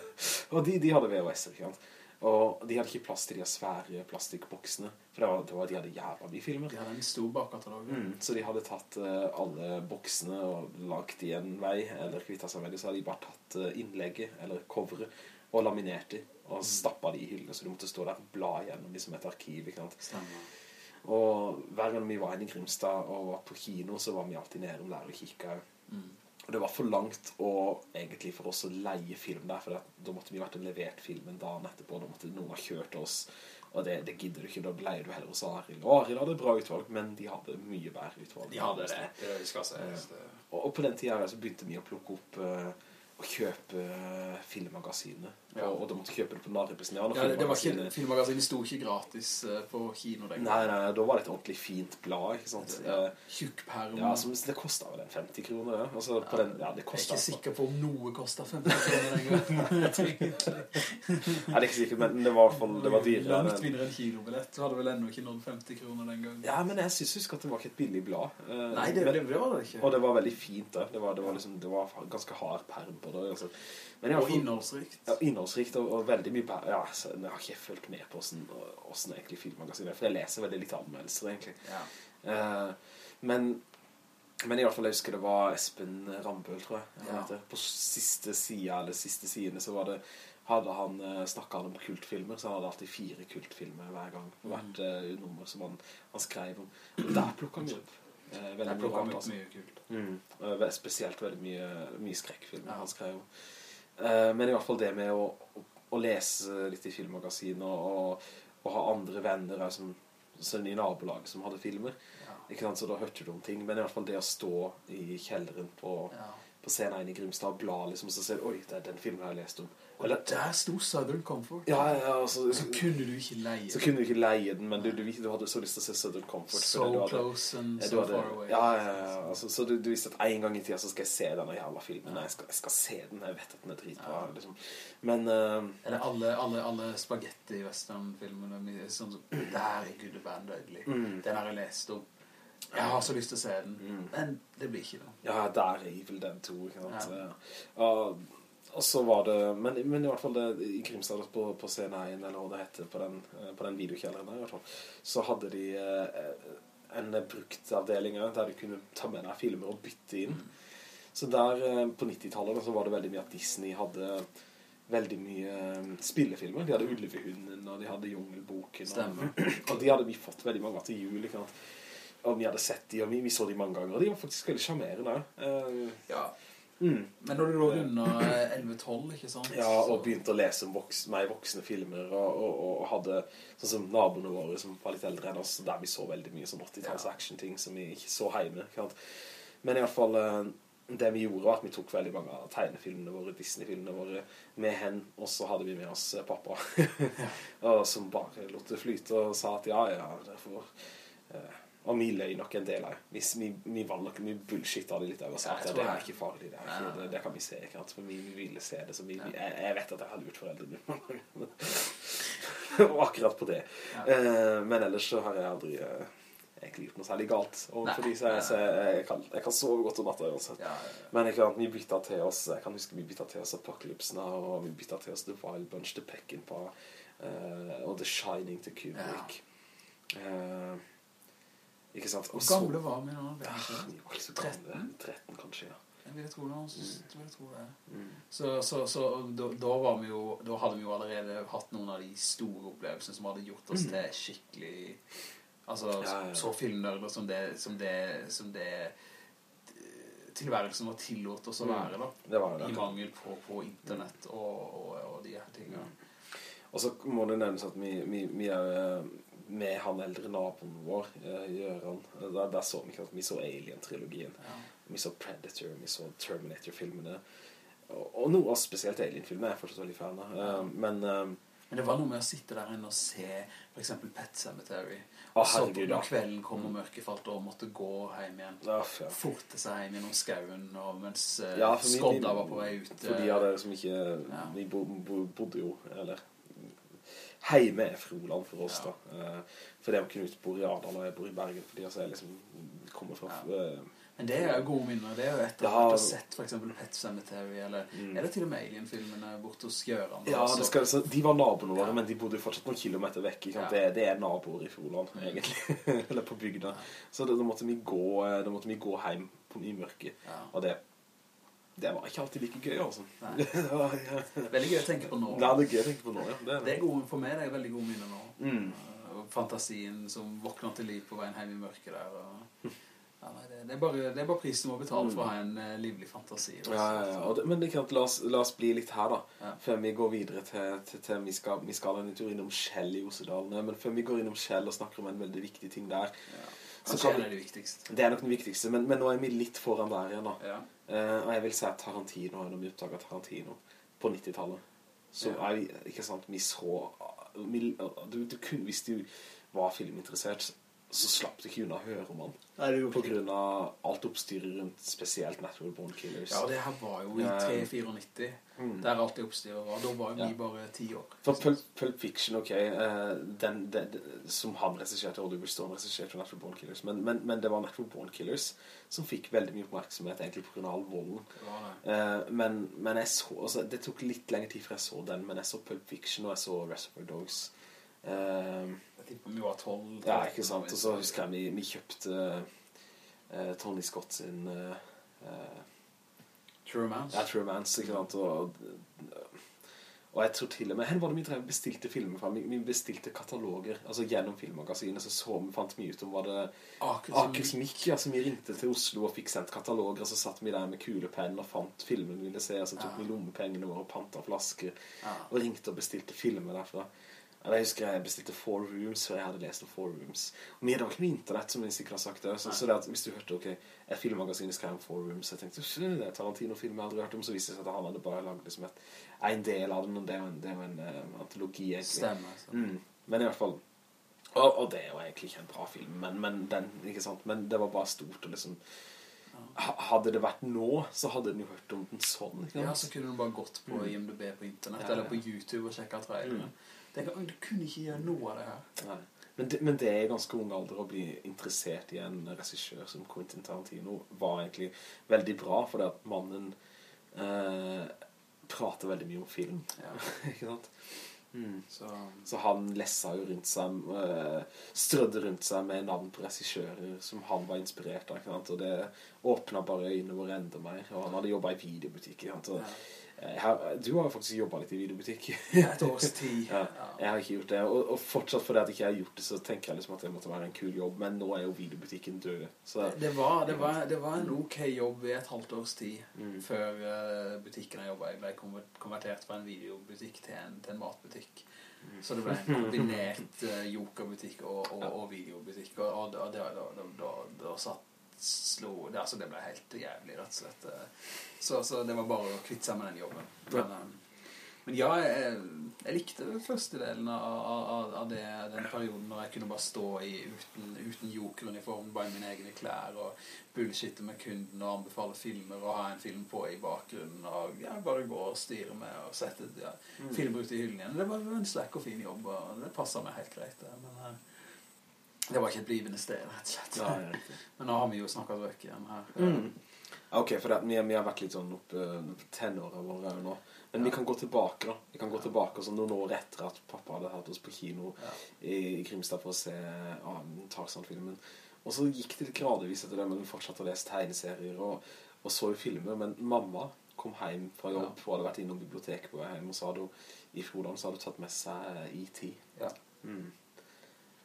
Speaker 1: og de, de hadde VHS-er, ikke sant? Og de hadde ikke plass til de svære plastikkboksene, for det var, det var, de hadde jævla mye filmer.
Speaker 2: De hadde en stor bakkatalog.
Speaker 1: Mm, så de hadde tatt eh, alle boksene og lagt i en vei, eller kvittet seg med det, så hadde de bare tatt eh, innlegget, eller coveret, og laminert de, og stappet de i hyllene, så du måtte stå der og bla gjennom de som et arkiv, ikke sant?
Speaker 2: Stemmer.
Speaker 1: Og hver gang vi var inne i Grimstad og var på kino, så var vi alltid nede om der og kikket.
Speaker 2: Mm.
Speaker 1: Og det var for langt å egentlig for oss å leie film der, for da måtte vi vært levert filmen dagen etterpå, da måtte noen ha kjørt oss, og det, det gidder du ikke, da leier du heller hos Arild. Og Arild hadde bra utvalg, men de hadde mye bedre utvalg.
Speaker 2: De hadde det, det skal det.
Speaker 1: Og, og på den tiden så begynte vi å plukke opp eh, å kjøpe eh, filmmagasinet.
Speaker 2: Ja.
Speaker 1: Og, og da måtte kjøpe det på Narrepesen. Ja,
Speaker 2: filmmagasinet. filmmagasinet sto ikke gratis eh, på kino den
Speaker 1: Nei, nei, da var det et ordentlig fint blad, ikke sant?
Speaker 2: Ja.
Speaker 1: Eh,
Speaker 2: Tjukkperm.
Speaker 1: Ja, som, det kostet vel en 50 kroner, ja. Altså, ja. den, ja, det
Speaker 2: jeg er ikke sikker på om noe kostet 50 kroner den gangen. Jeg
Speaker 1: Nei, det er ikke sikkert, men det var, i det var dyrere.
Speaker 2: Langt mindre enn kinobillett. Du hadde vel enda ikke noen 50 kroner den gangen.
Speaker 1: Ja, men jeg synes husk at det var ikke et billig blad.
Speaker 2: Nei, det,
Speaker 1: men,
Speaker 2: det var det ikke.
Speaker 1: Og det var veldig fint da. Det var, det var, liksom, det var ganske hard perm på det. Altså. Men jeg har
Speaker 2: Og innholdsrikt.
Speaker 1: Ja, innholdsrikt og, og veldig mye ja, så Jeg har ikke fulgt med på hvordan, hvordan egentlig filmmagasinet er, for jeg leser veldig litt anmeldelser egentlig.
Speaker 2: Ja.
Speaker 1: Uh, men, men i hvert fall jeg husker det var Espen Rambøl, tror jeg. jeg
Speaker 2: Ja.
Speaker 1: På siste siden, eller siste sidene, så var det hadde han uh, snakket om kultfilmer, så han hadde alltid fire kultfilmer hver gang.
Speaker 2: Mm.
Speaker 1: Hvert eh, nummer som han, han skrev om. Og der plukket han opp. Eh, veldig mye rart, altså.
Speaker 2: mye kult.
Speaker 1: Mm. Spesielt veldig mye, mye skrekkfilmer
Speaker 2: Ja.
Speaker 1: han skrev. Eh, men i hvert fall det med å, å, å lese litt i filmmagasin og, og, ha andre venner som, som i nabolaget som hadde filmer.
Speaker 2: Ja.
Speaker 1: Ikke sant? Så da hørte du om ting. Men i hvert fall det å stå i kjelleren på,
Speaker 2: Ja.
Speaker 1: på scenen i Grimstad og bla, liksom, så ser du, oi, det er den filmen jeg har lest om.
Speaker 2: Og der sto Southern Comfort.
Speaker 1: ja, ja, altså,
Speaker 2: Så kunne du ikke leie.
Speaker 1: så kunne du ikke leie den, men du, du, du hadde så lyst til å se Southern Comfort.
Speaker 2: So
Speaker 1: hadde-
Speaker 2: close and so
Speaker 1: hadde,
Speaker 2: far away.
Speaker 1: ja, ja, ja, altså, så du, du visste at en gang i tiden så skal jeg se denne jævla filmen. Nei, jeg skal, jeg skal se den, jeg vet at den er dritbra. Liksom. Men uh,
Speaker 2: Eller alle, alle, alle spagetti-western-filmene. Sånn som, der er Good Band Ugly.
Speaker 1: Mm.
Speaker 2: Den har jeg lest om. Jeg har så lyst til å se den,
Speaker 1: Mm.
Speaker 2: men det blir ikke noe.
Speaker 1: ja, der er Evil Dead 2. Ikke sant?
Speaker 2: Ja.
Speaker 1: Ja. Og så var det men, men i hvert fall det, i Grimstad på, på C9 eller hva det heter på den, eh, på den videokjelleren i hvert fall, så hadde de eh, en bruktavdeling der du kunne ta med deg filmer og bytte inn. Så der eh, på 90-tallet så var det veldig mye at Disney hadde veldig mye spillefilmer. De hadde Ulvehunden, og de hadde Jungelboken. Og, og de hadde vi fått veldig mange til jul, ikke sant? Og vi hadde sett de, og vi, vi så de mange ganger, og de var faktisk veldig charmerende. Eh,
Speaker 2: Ja.
Speaker 1: Mm.
Speaker 2: Men når du lå under 11-12, ikke sant?
Speaker 1: Ja, og begynte å lese voks, mer voksne filmer, og, og, og hadde sånn som naboene våre som var litt eldre enn oss, der vi så veldig mye sånn 80-talls action-ting som vi ikke så hjemme. Ikke? Men i hvert fall eh, det vi gjorde var at vi tok veldig mange av tegnefilmene våre, Disney-filmene våre, med hen, og så hadde vi med oss eh, pappa, og som bare lot det flyte og sa at ja, ja, derfor... får... eh, og vi løy nok en del av det. Vi, vi, nok, vi bullshittet det litt over og sa
Speaker 2: Ja,
Speaker 1: at ja, det er ikke farlig, det,
Speaker 2: Ja.
Speaker 1: ikke, det, det kan vi se, ikke sant? For vi, vi ville se det, så vi, jeg, jeg vet at jeg har lurt foreldrene og akkurat på det.
Speaker 2: Ja.
Speaker 1: Eh, men ellers så har jeg aldri uh, egentlig gjort noe særlig galt.
Speaker 2: overfor
Speaker 1: de, så jeg, så jeg, jeg, kan, jeg kan sove godt om natta uansett.
Speaker 2: Ja, ja, ja.
Speaker 1: Men kan, vi bytta til oss Jeg kan huske vi bytta til oss Apocalypse Og vi bytta til oss The Wild Bunch til Peckinpah uh, Og The Shining til Kubrick Eh, Ikke sant?
Speaker 2: Hvor gamle var vi nå?
Speaker 1: ja,
Speaker 2: vet jeg ikke.
Speaker 1: Vi var ikke så gamle 13 kanskje ja.
Speaker 2: Jeg vil tro det. Jeg vil tro det.
Speaker 1: mm.
Speaker 2: Så, så, så da, da, var vi jo, da hadde vi jo allerede hatt noen av de store opplevelsene som hadde gjort oss til skikkelig Altså,
Speaker 1: Mm. Ja, ja, ja.
Speaker 2: så filmnerder som det, som det, som det eh, tilværelsen var tillått oss å
Speaker 1: Mm.
Speaker 2: være da.
Speaker 1: Det var det
Speaker 2: I mangel på, på internett og, og, og de her tingene.
Speaker 1: Og så må det nevnes at vi, vi, vi er eh, med han eldre naboen vår, eh, Gjøran. Der, der så vi ikke at vi så Alien-trilogien.
Speaker 2: Ja.
Speaker 1: Vi så Predator, vi så Terminator-filmene. Og, og noe av spesielt Alien-filmene er jeg fortsatt veldig fan av. Ja. men eh,
Speaker 2: Men det var noe med å sitte der inne og se for eksempel Pet Cemetery.
Speaker 1: Å,
Speaker 2: så
Speaker 1: herregud, ja.
Speaker 2: når kvelden kom og mørket falt og måtte gå hjem igjen.
Speaker 1: ja, ja.
Speaker 2: Forte seg hjem gjennom skauen, og mens eh,
Speaker 1: Ja,
Speaker 2: skodda var på vei ut.
Speaker 1: For de
Speaker 2: eh,
Speaker 1: av dere som ikke
Speaker 2: Ja.
Speaker 1: Vi bo, bo, bodde jo Eller Heime er Froland for oss,
Speaker 2: Ja.
Speaker 1: da. Eh, for det å kunne utbore i Arendal, og jeg bor i Bergen. Fordi altså, jeg liksom kommer fra eh,
Speaker 2: Men det er jo gode minner. Det er jo etter
Speaker 1: Ja.
Speaker 2: at du har sett for eksempel Pet Cemetery, eller,
Speaker 1: Mm.
Speaker 2: eller til og med Alien-filmene borte hos Gjøran.
Speaker 1: Ja,
Speaker 2: Altså,
Speaker 1: det skal, så de var naboene våre,
Speaker 2: Ja.
Speaker 1: men de bodde jo fortsatt noen kilometer vekk.
Speaker 2: Ja.
Speaker 1: Det, det er naboer i Froland,
Speaker 2: Mm.
Speaker 1: egentlig. Eller på bygda. Så da, måtte vi gå, eh, da måtte vi gå hjem i mørket.
Speaker 2: Ja.
Speaker 1: Og det, det var ikke alltid like gøy, altså. Ja, ja.
Speaker 2: Veldig gøy å tenke på nå.
Speaker 1: Nei, det er gøy å tenke på nå, ja. Det er
Speaker 2: Det er gode, for meg det er veldig gode minner nå.
Speaker 1: Mm.
Speaker 2: Eh, fantasien som våkner til liv på veien hjem i mørket der. Og, ja, nei, det, det, er bare, det er bare prisen du må betale for å ha en eh, livlig fantasi. altså.
Speaker 1: Ja, ja, ja. Det, men det kan, la oss, la oss bli litt her da
Speaker 2: Ja.
Speaker 1: Før vi går videre til, til, til vi, skal, vi skal en tur innom Skjell i Osedalen Men før vi går innom Skjell og snakker om en veldig viktig ting der
Speaker 2: Ja. Av de viktigste.
Speaker 1: Det er nok den viktigste, men, men nå er vi litt foran der igjen da.
Speaker 2: Ja.
Speaker 1: Uh, og jeg vil si at Tarantino, når vi oppdaget Tarantino på 90-tallet, så
Speaker 2: Ja.
Speaker 1: er vi, ikke sant, vi så, vi, du, du hvis du var filminteressert, så slapp det ikke unna å høre om han.
Speaker 2: Nei, det
Speaker 1: På grunn av alt oppstyret rundt spesielt Natural Born Killers.
Speaker 2: Ja, det her var jo i
Speaker 1: Ja.
Speaker 2: 3-94,
Speaker 1: Mm.
Speaker 2: der alt det oppstyret var. Da var jo vi bare 10 år.
Speaker 1: For Pulp, Pulp Fiction, ok, eh, den, den, den, som han resisjerte, Oliver Stone resisjerte Natural Born Killers, men, men, men det var Natural Born Killers som fikk veldig mye oppmerksomhet, egentlig på grunn av all volden.
Speaker 2: Det det.
Speaker 1: Eh, men, men jeg så, altså, det tok litt lengre tid før jeg så den, men jeg så Pulp Fiction og jeg så Reservoir Dogs. Eh,
Speaker 2: Jeg tipper vi var 12.
Speaker 1: ja, ikke sant, og så husker jeg vi, vi kjøpte uh, Tony Scott sin eh,
Speaker 2: True Romance.
Speaker 1: ja, True Romance, ikke sant, og, og jeg tror til og med, hen var det vi drev bestilte filmer fra, vi, bestilte kataloger, altså gjennom filmmagasinet, så så vi, fant vi ut om var det Akers Mikk, Altså, vi ringte til Oslo og fikk sendt kataloger, og så satt vi der med kulepenn og fant filmen vi ville se, og så tok
Speaker 2: Ja.
Speaker 1: vi lommepengene våre og pantet flasker,
Speaker 2: Ja.
Speaker 1: og ringte og bestilte filmer derfra. Ja, Jeg husker jeg bestilte Four Rooms før jeg hadde lest om Four Rooms. Og det var ikke noe internett, som vi sikkert har sagt det. Så, så det at hvis du hørte, ok, et filmmagasin skrev om Four Rooms, så jeg tenkte, «Shit, det er Tarantino-film jeg aldri hørt om, så viste det seg at han hadde bare laget liksom et, en del av den, og det jo en, det en eh, antologi, egentlig.
Speaker 2: Stemmer. altså.
Speaker 1: Mm. Men i hvert fall og, og det jo egentlig ikke en bra film Men, men, den, men det var bare stort og liksom, Hadde det vært nå Så hadde den jo hørt om den sånn
Speaker 2: Ja, så kunne den bare gått på
Speaker 1: Mm.
Speaker 2: IMDb på internett,
Speaker 1: Ja,
Speaker 2: eller på YouTube og sjekket traileren.
Speaker 1: Mm.
Speaker 2: Det, du kunne ikke gjøre noe av det her.
Speaker 1: Nei. Men, det, men det er ganske ung alder Å bli interessert i en regissør Som Quentin Tarantino Var egentlig veldig bra Fordi at mannen eh, Prater veldig mye om film
Speaker 2: Ja.
Speaker 1: Ikke sant? Mm.
Speaker 2: Så,
Speaker 1: Så han lessa jo rundt seg eh, Strødde rundt seg med navn på regissører Som han var inspirert av? Og det åpnet bare øynene våre enda mer Og han hadde jobbet i videobutikk ikke sant? Og,
Speaker 2: ja.
Speaker 1: Eh, jeg har, Du har faktisk jobbet litt i videobutikk
Speaker 2: Et års tid.
Speaker 1: ja, Jeg har ikke gjort det og, og fortsatt fordi at jeg ikke har gjort det Så tenker jeg liksom at det måtte være en kul jobb Men nå er jo videobutikken død Så
Speaker 2: Det, det, var, det, var, det var en ok jobb i et halvt års tid
Speaker 1: Mm.
Speaker 2: før uh, butikken jeg jobbet i ble konvertert fra en videobutikk til en, til en matbutikk.
Speaker 1: Mm.
Speaker 2: Så det ble en kombinert uh, jokerbutikk og, og, og videobutikk, og, og, da, da, da, da satt slo, det, altså det ble helt jævlig, rett og slett. Så, så det var bare å kvitte seg med den jobben. Men, eh, men ja, jeg, jeg likte den første delen av, av, av det, den perioden når jeg kunne bare stå i uten, uten jokeruniform, bare i mine egne klær, og bullshitte med kunden og anbefale filmer, og ha en film på i bakgrunnen, og ja, bare gå og styre med og sette ja,
Speaker 1: Mm.
Speaker 2: filmer ut i hyllen igjen. Det var en slekk og fin jobb, og det passet meg helt greit. Men eh, det var ikke et blivende sted, rett og slett.
Speaker 1: Ja, ja.
Speaker 2: Men nå har vi jo snakket røk igjen her.
Speaker 1: Mm. Ok, for det, vi, vi har vært litt sånn oppe på tenåret våre nå. Men vi kan gå tilbake da. Vi kan gå
Speaker 2: Ja.
Speaker 1: tilbake sånn noen år etter at pappa hadde hatt oss på kino
Speaker 2: Ja.
Speaker 1: i, i Grimstad for å se ah, Tarzan-filmen. Og så gikk det litt gradvis etter det, men vi fortsatte å lese tegneserier og, og så jo filmer. Men mamma kom hjem fra jobb,
Speaker 2: Ja.
Speaker 1: hun hadde vært innom biblioteket på vei hjem, og så hadde hun i Frodalen så hadde hun tatt med seg IT. E.T.
Speaker 2: Ja.
Speaker 1: Mm.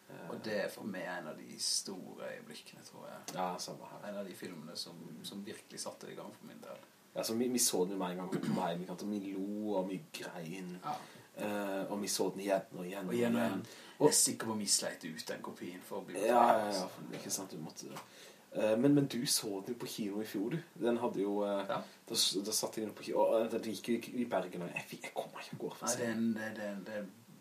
Speaker 1: Eh,
Speaker 2: Og det er for meg en av de store øyeblikkene, tror jeg.
Speaker 1: Ja, samme her.
Speaker 2: En av de filmene som, som virkelig satte det i gang for min del.
Speaker 1: Ja, så vi, vi så den jo med en gang vi kom Vi, ikke vi lo, og vi grein.
Speaker 2: Ja.
Speaker 1: Uh, og vi så den igjen og igjen
Speaker 2: Og igjen og igjen.
Speaker 1: Og-
Speaker 2: Jeg er sikker på at vi sleit ut den kopien for å bli
Speaker 1: Ja, ja, ja, ikke sant, du måtte Eh, men, men du så den jo på kino i fjor, du. Den hadde jo
Speaker 2: Ja.
Speaker 1: da, da satt jeg inn på kino, og det gikk jo i- i Bergen, og jeg, jeg kommer ikke å gå for seg.
Speaker 2: Nei, det er, en,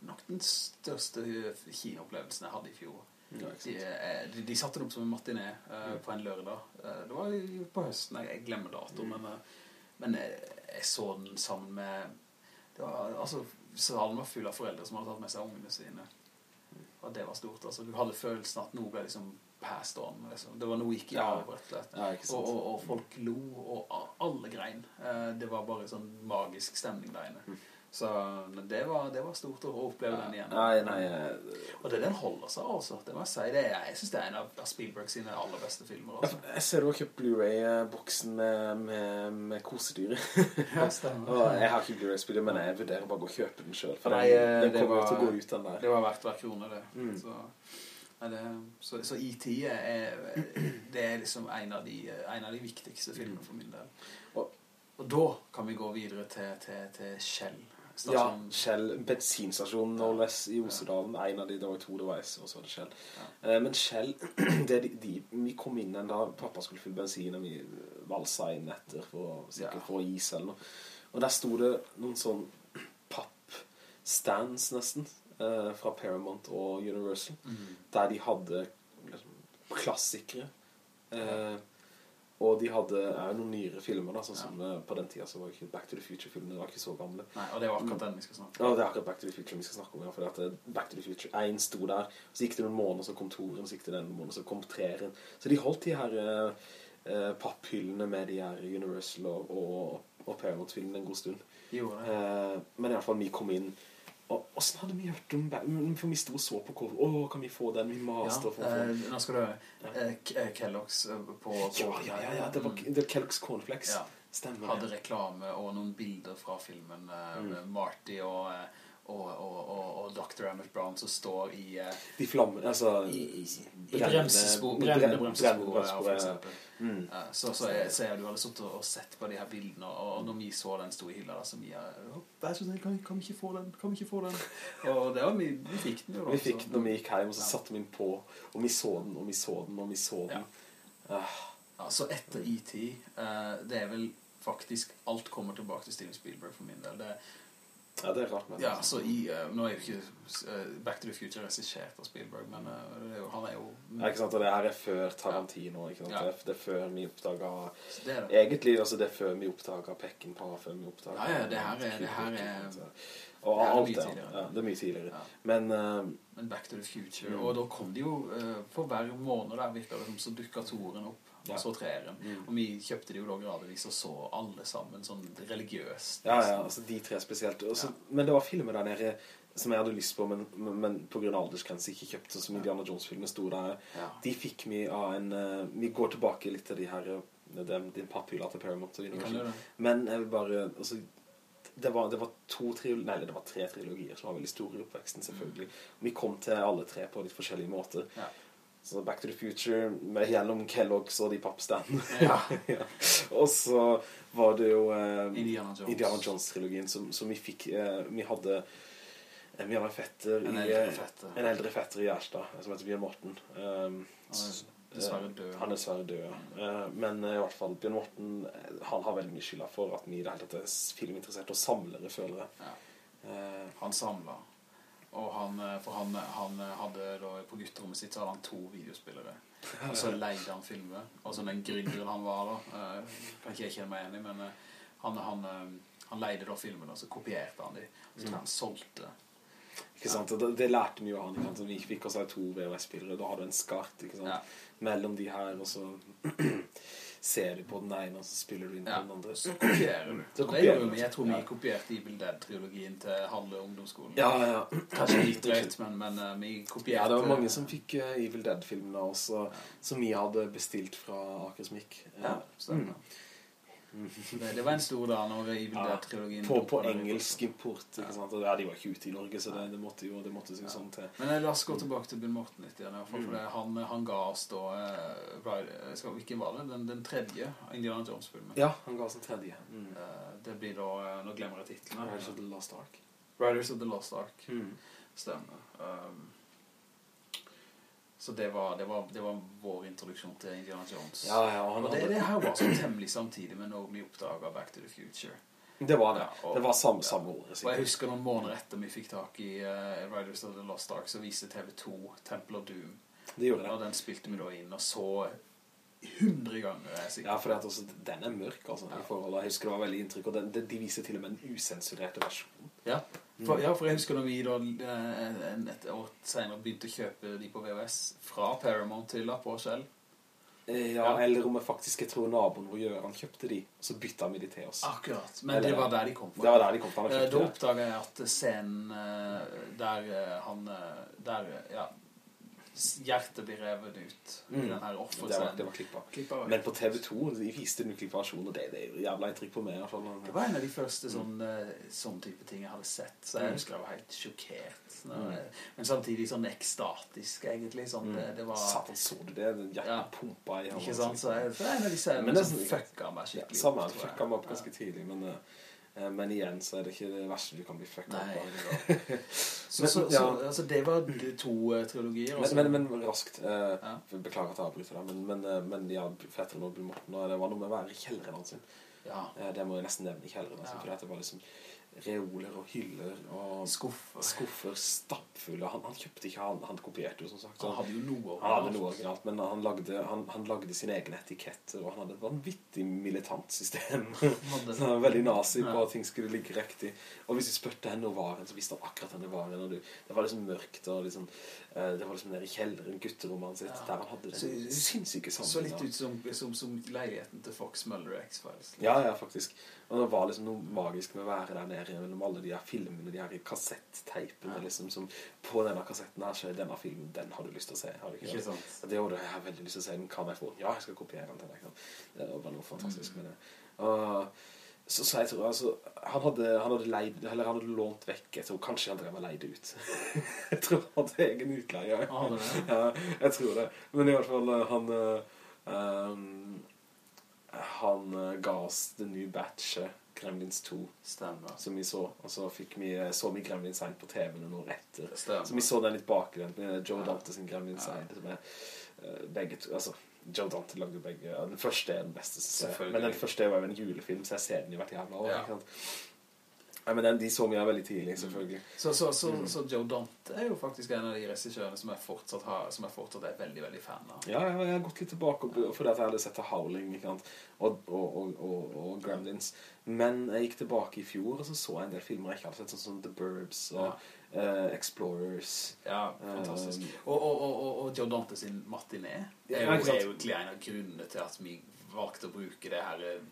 Speaker 2: nok den største kinoopplevelsen jeg hadde i fjor.
Speaker 1: Ja,
Speaker 2: De, eh, de, de satte det opp som en matiné eh, på en lørdag. Uh, det var jo på høsten, jeg, glemmer datoen,
Speaker 1: Mm.
Speaker 2: men, uh, men jeg, jeg så den sammen med det var, altså, Salen var full av foreldre som hadde tatt med seg ungene sine. Og det var stort. Altså, du hadde følelsen at noe ble liksom passed on. Liksom. Det var noe ikke
Speaker 1: Ja.
Speaker 2: over.
Speaker 1: Ja.
Speaker 2: Og, og, og folk lo, og alle grein. Det var bare sånn magisk stemning der inne.
Speaker 1: Mm.
Speaker 2: Så det var, det var stort å oppleve den igjen.
Speaker 1: Nei, nei,
Speaker 2: Og det den holder seg altså, det må jeg si. Det er, jeg synes det er en av Spielberg sine aller beste filmer.
Speaker 1: jeg,
Speaker 2: Altså.
Speaker 1: jeg ser har kjøpt Blu-ray-boksen med, med, med kosedyr.
Speaker 2: Ja, stemmer.
Speaker 1: og jeg har ikke Blu-ray-spiller, men jeg vurderer bare å kjøpe den selv. For
Speaker 2: Nei,
Speaker 1: den,
Speaker 2: eh,
Speaker 1: den kommer jo
Speaker 2: var-
Speaker 1: til å gå ut den der.
Speaker 2: Det var verdt hver krone, det.
Speaker 1: Mm.
Speaker 2: Så, det, så, så E.T. er, det er liksom en av de, en av de viktigste filmene for min del.
Speaker 1: Og-
Speaker 2: Og da kan vi gå videre til, til, til Kjell.
Speaker 1: Ja, Shell, bensinstasjonen no less i Osedalen. En av de, det var to, det var S, og så var det Shell. Eh, men Shell, det, de, de, vi kom inn en dag, pappa skulle fylle bensin, og vi valsa inn etter for, sikkert
Speaker 2: Ja.
Speaker 1: for is eller noe. Og der sto det noen sånn papp-stands nesten, eh, fra Paramount og Universal,
Speaker 2: mm.
Speaker 1: der de hadde liksom, klassikere. Eh, og de hadde er noen nyere filmer, da, sånn som eh, på den tiden så var ikke Back to the Future-filmene var ikke så gamle.
Speaker 2: Nei, og det er akkurat den vi skal snakke om.
Speaker 1: Ja, det er akkurat Back to the Future vi skal snakke om, ja, for at eh, Back to the Future 1 sto der, så gikk det noen måneder, så kom toren, så gikk det noen måneder så kom treren. Så de holdt de her eh, eh, papphyllene med de her Universal og, og, og Paramount-filmene en god stund.
Speaker 2: Jo.
Speaker 1: Eh, men i hvert fall vi kom inn, hvordan hadde vi hørt om Ba- For vi sto og så på cover, åh, kan vi få den? Vi maste
Speaker 2: Ja, eh, nå skal du. Eh, eh, Kellogg's eh, på, på
Speaker 1: Ja, ja, ja, ja, det var det var Kellogg's Cornflakes.
Speaker 2: Ja.
Speaker 1: Stemmer
Speaker 2: hadde reklame og noen bilder fra filmen eh,
Speaker 1: Mm.
Speaker 2: Marty og, eh, og, og, og, og Dr. Emmett Brown som står i, eh,
Speaker 1: De flammene, altså...
Speaker 2: i, i, i bremsespor, brennende ja.
Speaker 1: Mm.
Speaker 2: Ja, så, så jeg ser du hadde suttet og sett på de her bildene, og, og når vi så den sto i hylla, da, så vi eh, Vær så snill, kan, kan vi ikke få den? Kan vi ikke få den? Og det var vi, vi fikk den jo da.
Speaker 1: Vi fikk den når vi gikk hjem, og så
Speaker 2: Ja.
Speaker 1: satte vi den på, og vi så den, og vi så den, og vi så den. Ah,
Speaker 2: Ja, så etter E.T., eh, det er vel faktisk alt kommer tilbake til Steven Spielberg for min del. Det,
Speaker 1: ja, det er rart det.
Speaker 2: ja, altså, i, uh, nå er jo ikke uh, Back to the Future regissert av Spielberg, men uh, det er jo, han er jo...
Speaker 1: Ja, ikke sant, og det her er før Tarantino, ikke sant?
Speaker 2: Ja.
Speaker 1: Det, er, det er før vi oppdaget...
Speaker 2: Det er det.
Speaker 1: Egentlig, altså det er før vi oppdaget Peckinpah, før vi oppdaget...
Speaker 2: Ja, ja, det her er- det her er-
Speaker 1: Og
Speaker 2: det her er
Speaker 1: alt det, ja, det er mye tidligere.
Speaker 2: Ja.
Speaker 1: Men, uh,
Speaker 2: Men Back to the Future,
Speaker 1: Mm.
Speaker 2: og da kom det jo uh, for hver måned der virket det som så dukket toren opp. Og så treeren.
Speaker 1: Mm.
Speaker 2: Og vi kjøpte det jo da gradvis og så alle sammen sånn religiøst.
Speaker 1: ja, ja, altså de tre spesielt. Også, Men det var filmer der nede som jeg hadde lyst på, men, men, på grunn av aldersgrense ikke kjøpte, som Indiana Jones-filmene sto der.
Speaker 2: Ja.
Speaker 1: De fikk vi av en... eh, vi går tilbake litt til de her, eh, din papphylla til Paramount. Men jeg vil bare altså, det, var, det var to trilogier Nei, det var tre trilogier som var veldig store i oppveksten, selvfølgelig. Vi kom til alle tre på litt forskjellige måter.
Speaker 2: Ja.
Speaker 1: Så Back to the Future med, gjennom Kellogg's og de pappstandene.
Speaker 2: Ja.
Speaker 1: ja. Og så var det jo eh,
Speaker 2: Indiana Jones.
Speaker 1: Indiana Jones-trilogien som, som vi fikk eh, Vi hadde eh, Vi hadde en fetter
Speaker 2: En eldre
Speaker 1: eh,
Speaker 2: fetter.
Speaker 1: En eldre fetter i Gjerstad som heter Bjørn Morten. Um,
Speaker 2: er dessverre død.
Speaker 1: Han er dessverre død, ja. Eh, Men eh, i hvert fall, Bjørn Morten, eh, han har veldig mye skylda for at vi i det hele tatt er filminteresserte og samlere, føler jeg.
Speaker 2: Ja.
Speaker 1: Eh,
Speaker 2: Han samla. Og han, eh, for han, han hadde da på gutterommet sitt så hadde han to videospillere. Og så leide han filmer. Og så den gründeren han var da, eh, kan ikke jeg kjenne meg i, men eh, han, han, eh, han leide da filmene, og så kopierte han de. Og så tror jeg han solgte.
Speaker 1: Ikke sant? Og Det, det lærte vi jo han. Ikke sant? Vi fikk oss to VHS-spillere. Da hadde du en skart ikke sant?
Speaker 2: Ja.
Speaker 1: mellom de her, og så ser du på den ene, og så spiller du inn
Speaker 2: Ja.
Speaker 1: den andre.
Speaker 2: Så kopierer du.
Speaker 1: Så
Speaker 2: det gjør vi. Jeg tror vi kopierte Evil Dead-trilogien til halve ungdomsskolen.
Speaker 1: Ja, ja.
Speaker 2: Kanskje litt drøyt, men, men eh, vi kopierte...
Speaker 1: Ja, det var mange som fikk eh, Evil Dead-filmene også, som vi hadde bestilt fra Akersmik.
Speaker 2: Ja, stemmer. Det, det var en stor dag når Evil
Speaker 1: Ja, på, på engelsk import, ikke sant? Ja, de var ikke ute i Norge, så det, det måtte jo det måtte jo sånn til.
Speaker 2: Men eh, la oss gå tilbake til Bill Morten litt igjen. for,
Speaker 1: Mm.
Speaker 2: For det, han, han ga oss da eh, eh, skal, Hvilken var det? Den, den tredje Indiana Jones-filmen.
Speaker 1: Ja, han ga oss den tredje. Mm.
Speaker 2: Eh, det blir da eh, Nå glemmer jeg titlene.
Speaker 1: Riders of the Lost Ark.
Speaker 2: Riders of the Lost Ark.
Speaker 1: Mm.
Speaker 2: Stemmer. Um, så det var, det, var, det var vår introduksjon til Indiana Jones.
Speaker 1: Ja, ja, og
Speaker 2: Og det,
Speaker 1: hadde,
Speaker 2: det her var så temmelig samtidig med når vi oppdaget Back to the Future.
Speaker 1: det var det.
Speaker 2: Ja, og-
Speaker 1: det var samme, samme året.
Speaker 2: Og jeg husker noen måneder etter vi fikk tak i uh, Riders of the Lost Ark, så viste TV2 Temple of Doom.
Speaker 1: Det gjorde
Speaker 2: Og den spilte vi da inn og så hundre ganger, er jeg sikker
Speaker 1: Ja, for at også, den er mørk, altså,
Speaker 2: Ja.
Speaker 1: i forhold. Jeg husker det var veldig inntrykk, og den, de, de viser til og med en usensurert versjon.
Speaker 2: Ja. For, ja, for jeg husker når vi da eh, et år senere begynte å kjøpe de på VHS fra Paramount til på oss
Speaker 1: selv. Ja,
Speaker 2: Ja.
Speaker 1: eller om jeg faktisk, jeg tror naboen vår Gjøran kjøpte de, så bytta vi de til oss.
Speaker 2: Akkurat. Men
Speaker 1: Eller-
Speaker 2: det var der de kom
Speaker 1: Det var der de kom fra,
Speaker 2: Eh, Da
Speaker 1: det.
Speaker 2: oppdaget jeg at scenen eh, der eh, han eh, Der, eh, ja Hjertet blir revet ut i
Speaker 1: Mm.
Speaker 2: den her
Speaker 1: Det var, var klippa. Men på TV2, de viste den klippasjonen, og det, det er jo jævla inntrykk på meg, i.
Speaker 2: Det var en av de første sånne, sånne sånn type ting jeg hadde sett, så jeg
Speaker 1: Mm.
Speaker 2: husker jeg var helt sjokkert.
Speaker 1: Mm.
Speaker 2: Men samtidig sånn ekstatisk, egentlig. Sånn, det, det var...
Speaker 1: Satan, så du det? Den hjertet
Speaker 2: Ja.
Speaker 1: pumpa i
Speaker 2: Ikke sant? Så jeg, det er en av de scenene
Speaker 1: det
Speaker 2: som fucka meg
Speaker 1: Ja,
Speaker 2: skikkelig.
Speaker 1: samme,
Speaker 2: opp,
Speaker 1: fucka meg opp
Speaker 2: Ja.
Speaker 1: ganske tidlig, men, eh, Eh, men igjen så er det ikke det verste du kan bli fucka
Speaker 2: opp
Speaker 1: av.
Speaker 2: Så,
Speaker 1: Men,
Speaker 2: så,
Speaker 1: ja.
Speaker 2: så altså, det var de to uh, trilogier. altså.
Speaker 1: Men, men, men raskt, Uh,
Speaker 2: Ja.
Speaker 1: beklager at jeg avbryter deg, men, men, eh, men ja, fetteren og Bill Morten, og det var noe med å være i kjelleren hans.
Speaker 2: ja.
Speaker 1: Uh, Det må jeg nesten nevne i kjelleren,
Speaker 2: Ja.
Speaker 1: for det var liksom reoler og hyller og
Speaker 2: Skuffer.
Speaker 1: skuffer stappfulle. Han, han kjøpte ikke, han, han kopierte jo som sagt. så-
Speaker 2: Han hadde jo noe
Speaker 1: han hadde noe originalt, men han lagde, han, han lagde sine egne etiketter, og han hadde et vanvittig militant system. Han var veldig nazi på at ting skulle ligge riktig. Og hvis du spurte henne hvor var hen, så visste han akkurat henne var. Og det var liksom mørkt, og liksom, det var liksom nede i kjelleren, gutterommet sitt,
Speaker 2: Ja.
Speaker 1: der han hadde den sinnssyke
Speaker 2: Så litt ut som, som, som leiligheten til Fox Muller X-Files.
Speaker 1: Ja, ja, faktisk. Og det var liksom noe magisk med å være der nede mellom alle de her filmene, de her kassettteipene,
Speaker 2: Ja.
Speaker 1: liksom, som på denne kassetten her, så er denne filmen, den har du lyst til å se, har du ikke?
Speaker 2: Ikke
Speaker 1: det?
Speaker 2: sant?
Speaker 1: Og Det gjorde jeg, jeg har veldig lyst til å se den, kan jeg få? Ja, jeg skal kopiere den til deg. kan. Det var noe fantastisk med det. Og, så, så jeg tror, altså, han hadde, han hadde leid, eller han hadde lånt vekk, jeg tror kanskje han drev og leide ut. jeg tror han hadde egen utleie.
Speaker 2: Det?
Speaker 1: Ja, jeg tror det. Men i hvert fall, eh, han, um, han ga oss det nye batchet, Gremlins 2,
Speaker 2: Stemmer.
Speaker 1: som vi så. Og så fikk vi, så vi Gremlins 1 på TV noen noe etter.
Speaker 2: Stemmer.
Speaker 1: Så vi så den litt bakgrunnen, med Joe
Speaker 2: Ja.
Speaker 1: Dante sin Gremlins 1. ja. begge to, altså, Joe Dante lagde begge. Ja, den første er den beste. Men den første var jo en julefilm, så jeg ser den jo hvert jævla år.
Speaker 2: Ja.
Speaker 1: Nei, men den, de så mye veldig tidlig, selvfølgelig.
Speaker 2: Så, så, så,
Speaker 1: Mm.
Speaker 2: så Joe Dante er jo faktisk en av de regissørene som jeg fortsatt, har, som jeg fortsatt er veldig, veldig fan av.
Speaker 1: Ja, ja, jeg har gått litt tilbake og- fordi at jeg hadde sett Howling? Og, og, og, og, og Gremlins. Men jeg gikk tilbake i fjor, og så så jeg en del filmer jeg ikke hadde sett, sånn som The Burbs og eh, Explorers.
Speaker 2: Ja, fantastisk.
Speaker 1: Um,
Speaker 2: Og, og, og, og, John Dante sin matiné
Speaker 1: Det
Speaker 2: er jo, er jo egentlig en av grunnene til at vi valgte å bruke det her eh,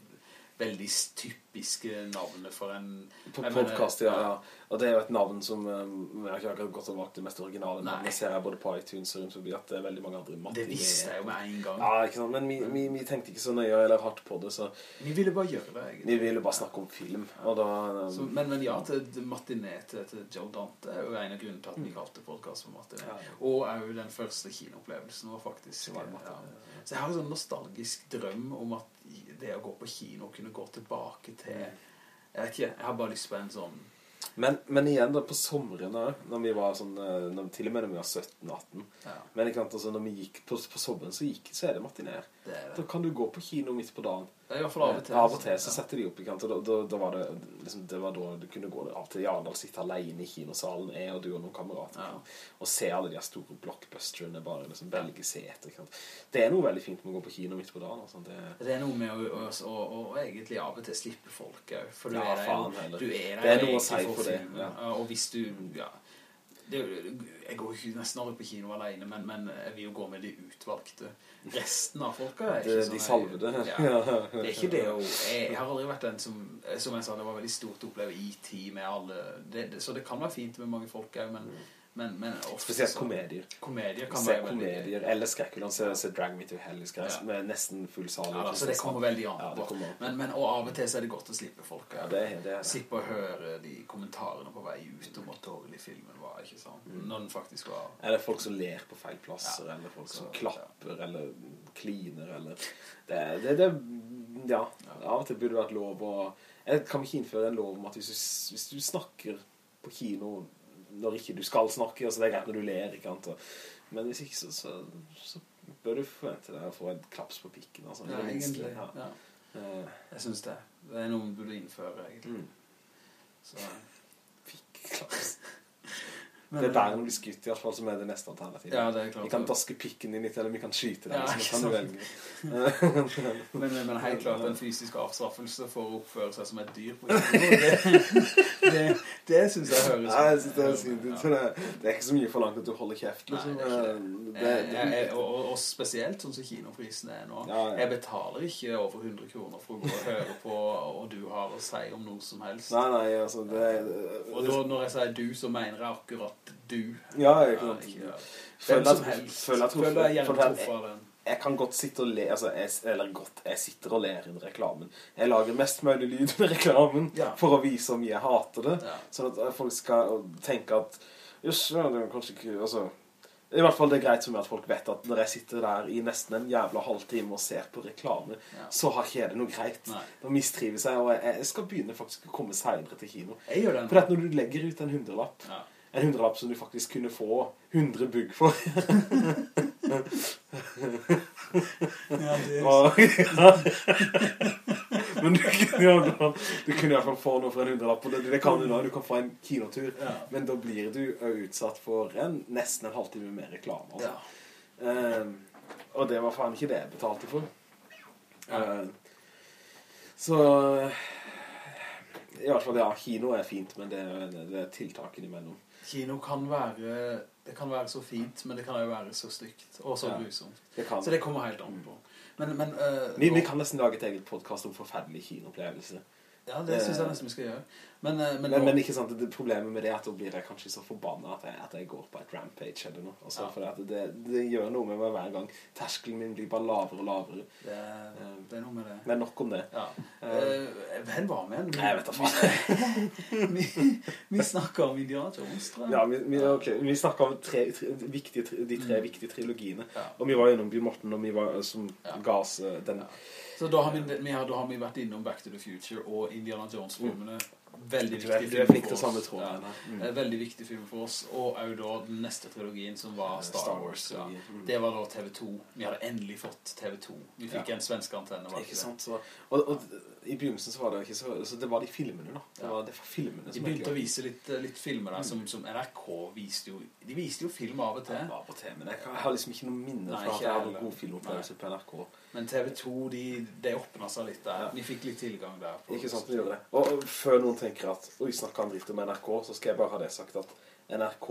Speaker 2: veldig typiske navnet for en
Speaker 1: På podcast, ja, ja. Og det er jo et navn som um, Jeg har ikke akkurat gått og valgt det mest originale
Speaker 2: Nei.
Speaker 1: navnet. Jeg ser både på iTunes og rundt forbi at det er veldig mange andre
Speaker 2: Det visste jeg jo med en gang.
Speaker 1: Ja, ikke sant? Men vi, vi, vi tenkte ikke så nøye eller hardt på det, så
Speaker 2: Vi ville bare gjøre det,
Speaker 1: vi ville bare snakke om film. Og da um,
Speaker 2: Så, men, men ja, til til matiné til, til Joe Dante er jo en av grunnen til at vi kalte podcast for matiné.
Speaker 1: Mm. Ja, ja.
Speaker 2: Og er jo den første kinoopplevelsen var faktisk
Speaker 1: var
Speaker 2: ja. Så jeg har en sånn nostalgisk drøm om at det å gå på kino kunne gå tilbake til Jeg vet ikke, jeg har bare lyst på en sånn
Speaker 1: men, men igjen da, på sommeren da, når vi var sånn, eh, når, til og med når vi var 17-18,
Speaker 2: ja,
Speaker 1: men ikke sant, altså, når vi gikk på, på sommeren, så, gikk, så er det
Speaker 2: matiner er
Speaker 1: Da kan du gå på kino midt på dagen.
Speaker 2: Det er i hvert fall av og til.
Speaker 1: Av og til så setter de opp, i kant, Og da, da, da var det, liksom, det var da du kunne gå av til Jarndal, sitte alene i kinosalen, jeg og du og noen kamerater,
Speaker 2: Ja.
Speaker 1: og se alle de store blockbusterene, bare liksom velge seter? Det er noe veldig fint med å gå på kino midt på dagen, altså. Det,
Speaker 2: Det er noe med å, å, å, å, egentlig av og til slippe folk. For du
Speaker 1: Ja,
Speaker 2: er der
Speaker 1: faen.
Speaker 2: Du er der
Speaker 1: Det er noe å si
Speaker 2: for
Speaker 1: det, ja.
Speaker 2: Og hvis du Ja. Det, jeg går jo nesten aldri på kino alene, men, men jeg vil jo gå med de utvalgte. Resten av folka er ikke sånn.
Speaker 1: de salvede.
Speaker 2: Ja. Det er ikke det å jeg, jeg har aldri vært den som Som jeg sa, det var veldig stort å oppleve IT med alle det, det, Så det kan være fint med mange folk men, men, men ofte
Speaker 1: Spesielt komedier.
Speaker 2: Komedier kan
Speaker 1: Se
Speaker 2: være
Speaker 1: komedier, eller skrekkfilm, se, se Drag Me to Hell,
Speaker 2: Ja.
Speaker 1: med nesten full sal.
Speaker 2: Ja, altså det kommer veldig an på.
Speaker 1: Ja.
Speaker 2: Men, men, og av og til så er det godt å slippe folk.
Speaker 1: Ja, det, det det.
Speaker 2: Slippe å høre de kommentarene på vei ut om hvor dårlig filmen var, ikke?
Speaker 1: Mm.
Speaker 2: Når den faktisk var...
Speaker 1: Eller folk som ler på feil plasser,
Speaker 2: Ja.
Speaker 1: eller folk som
Speaker 2: Så,
Speaker 1: klapper, eller kliner, eller... Det, det, det, ja, av og til burde det vært lov å... Jeg kan vi ikke innføre en lov om at hvis du, hvis du snakker på kino når ikke du skal snakke, altså det er greit når du ler, ikke sant? Men hvis ikke, så, så, så bør du forvente deg å få en klaps på pikken, altså.
Speaker 2: Ja, egentlig.
Speaker 1: ja.
Speaker 2: Ja.
Speaker 1: Eh,
Speaker 2: Jeg synes det. Det er noe man burde innføre, egentlig.
Speaker 1: mm.
Speaker 2: Så,
Speaker 1: Pikkklaps.
Speaker 2: men,
Speaker 1: Det er der du blir skutt, i hvert fall, som er det neste alternativet.
Speaker 2: Ja, det er klart.
Speaker 1: Vi kan daske pikken din litt, eller vi kan skyte deg,
Speaker 2: Ja,
Speaker 1: så kan du velge.
Speaker 2: Men, men, men helt klart en fysisk avstraffelse for å oppføre seg som et dyr på det, det, det synes jeg høres
Speaker 1: Nei, jeg synes det er.
Speaker 2: Ja.
Speaker 1: Det, det er ikke så mye forlangt at du holder kjeft, liksom.
Speaker 2: Nei, er
Speaker 1: det.
Speaker 2: Eh,
Speaker 1: Det,
Speaker 2: jeg- jeg- og, og- spesielt sånn som kinoprisen er nå.
Speaker 1: Ja, ja.
Speaker 2: Jeg betaler ikke over 100 kroner for å gå og høre på og du har å si om noe som helst.
Speaker 1: nei, nei, altså, det,
Speaker 2: Og da, når jeg sier du, så mener jeg akkurat du.
Speaker 1: Ja, ikke
Speaker 2: Ja,
Speaker 1: sant.
Speaker 2: ja.
Speaker 1: Føler at- føler at-
Speaker 2: Føler.
Speaker 1: Jeg kan godt sitte og le, altså, jeg, eller godt, jeg sitter og ler under reklamen. Jeg lager mest mulig lyd under reklamen
Speaker 2: Ja.
Speaker 1: for å vise om jeg hater det.
Speaker 2: Ja.
Speaker 1: Sånn at folk skal tenke at, jøss, ja, det er kanskje ikke, altså, I hvert fall det er greit som at folk vet at når jeg sitter der i nesten en jævla halvtime og ser på reklame,
Speaker 2: Ja.
Speaker 1: så har ikke jeg det noe greit.
Speaker 2: Nei.
Speaker 1: Da mistrives jeg, og jeg, jeg skal begynne faktisk å komme senere til kino.
Speaker 2: Jeg gjør det.
Speaker 1: For at når du legger ut en hundrelapp,
Speaker 2: Ja.
Speaker 1: En hundrelapp som du faktisk kunne få 100 bugg for,
Speaker 2: Ja, det
Speaker 1: er. Men du kunne, jo, du kunne i hvert fall få noe for en hundrelapp, og det, det kan du nå, du kan få en kinotur.
Speaker 2: Ja.
Speaker 1: Men da blir du utsatt for en, nesten en halvtime med reklame. Altså.
Speaker 2: Ja.
Speaker 1: Um, og det var faen ikke det jeg betalte for. Ehm, så i hvert fall, ja, kino er fint, men det, er- det er tiltakene imellom.
Speaker 2: Kino kan være, det kan være så fint, men det kan jo være så stygt, og så
Speaker 1: Ja.
Speaker 2: grusomt.
Speaker 1: Det.
Speaker 2: Så det kommer helt an på. Men, men uh,
Speaker 1: Vi, vi kan nesten lage et eget podcast om forferdelige kinoopplevelser.
Speaker 2: Ja, det synes jeg nesten vi skal gjøre. Men, øh, men,
Speaker 1: Men, men ikke sant, det problemet med det er at da blir jeg kanskje så forbannet at jeg, at jeg går på et rampage eller noe. Altså,
Speaker 2: Ja.
Speaker 1: For det, det gjør noe med meg hver gang. Terskelen min blir bare lavere og lavere.
Speaker 2: det, er, det er noe med det.
Speaker 1: Men nok om det.
Speaker 2: Ja.
Speaker 1: Eh,
Speaker 2: Uh, Hvem var med?
Speaker 1: Nei, jeg vet da faen.
Speaker 2: vi, vi snakket om Indiana Jones, tror jeg.
Speaker 1: Ja, vi, vi, okay. vi snakket om tre, tre, viktige, de tre viktige trilogiene.
Speaker 2: Ja.
Speaker 1: Og vi var innom Bill Morten, og vi var, som
Speaker 2: Ja.
Speaker 1: ga oss den... den...
Speaker 2: Så da har, vi, vi har, da har vi vært innom Back to the Future og Indiana Jones-filmene. Veldig
Speaker 1: er,
Speaker 2: viktig
Speaker 1: er
Speaker 2: film for oss. Ja.
Speaker 1: Mm.
Speaker 2: Eh, Veldig viktig film for oss. Og også da den neste trilogien som var Star,
Speaker 1: Star
Speaker 2: Wars. Ja.
Speaker 1: Mm.
Speaker 2: Det var da TV2. Vi hadde endelig fått TV2. Vi fikk
Speaker 1: Ja.
Speaker 2: en svensk antenne. Var det
Speaker 1: Ikke sant? Så, og, og i begynnelsen så var det ikke så... Så det var de filmene da. Det var, det var filmene
Speaker 2: De begynte å vise litt, eh, litt filmer der, som, som NRK viste jo De viste jo film av og til.
Speaker 1: var på TV. Men jeg, jeg har liksom ikke noe minne fra at jeg hadde en god filmopplevelse på NRK.
Speaker 2: Men TV2, de, de åpnet seg litt der.
Speaker 1: Ja.
Speaker 2: Vi fikk litt tilgang der. på-
Speaker 1: Ikke sant, de gjorde det. Og, og før noen tenker at Oi, snakker han dritt om NRK Så skal jeg bare ha det sagt at NRK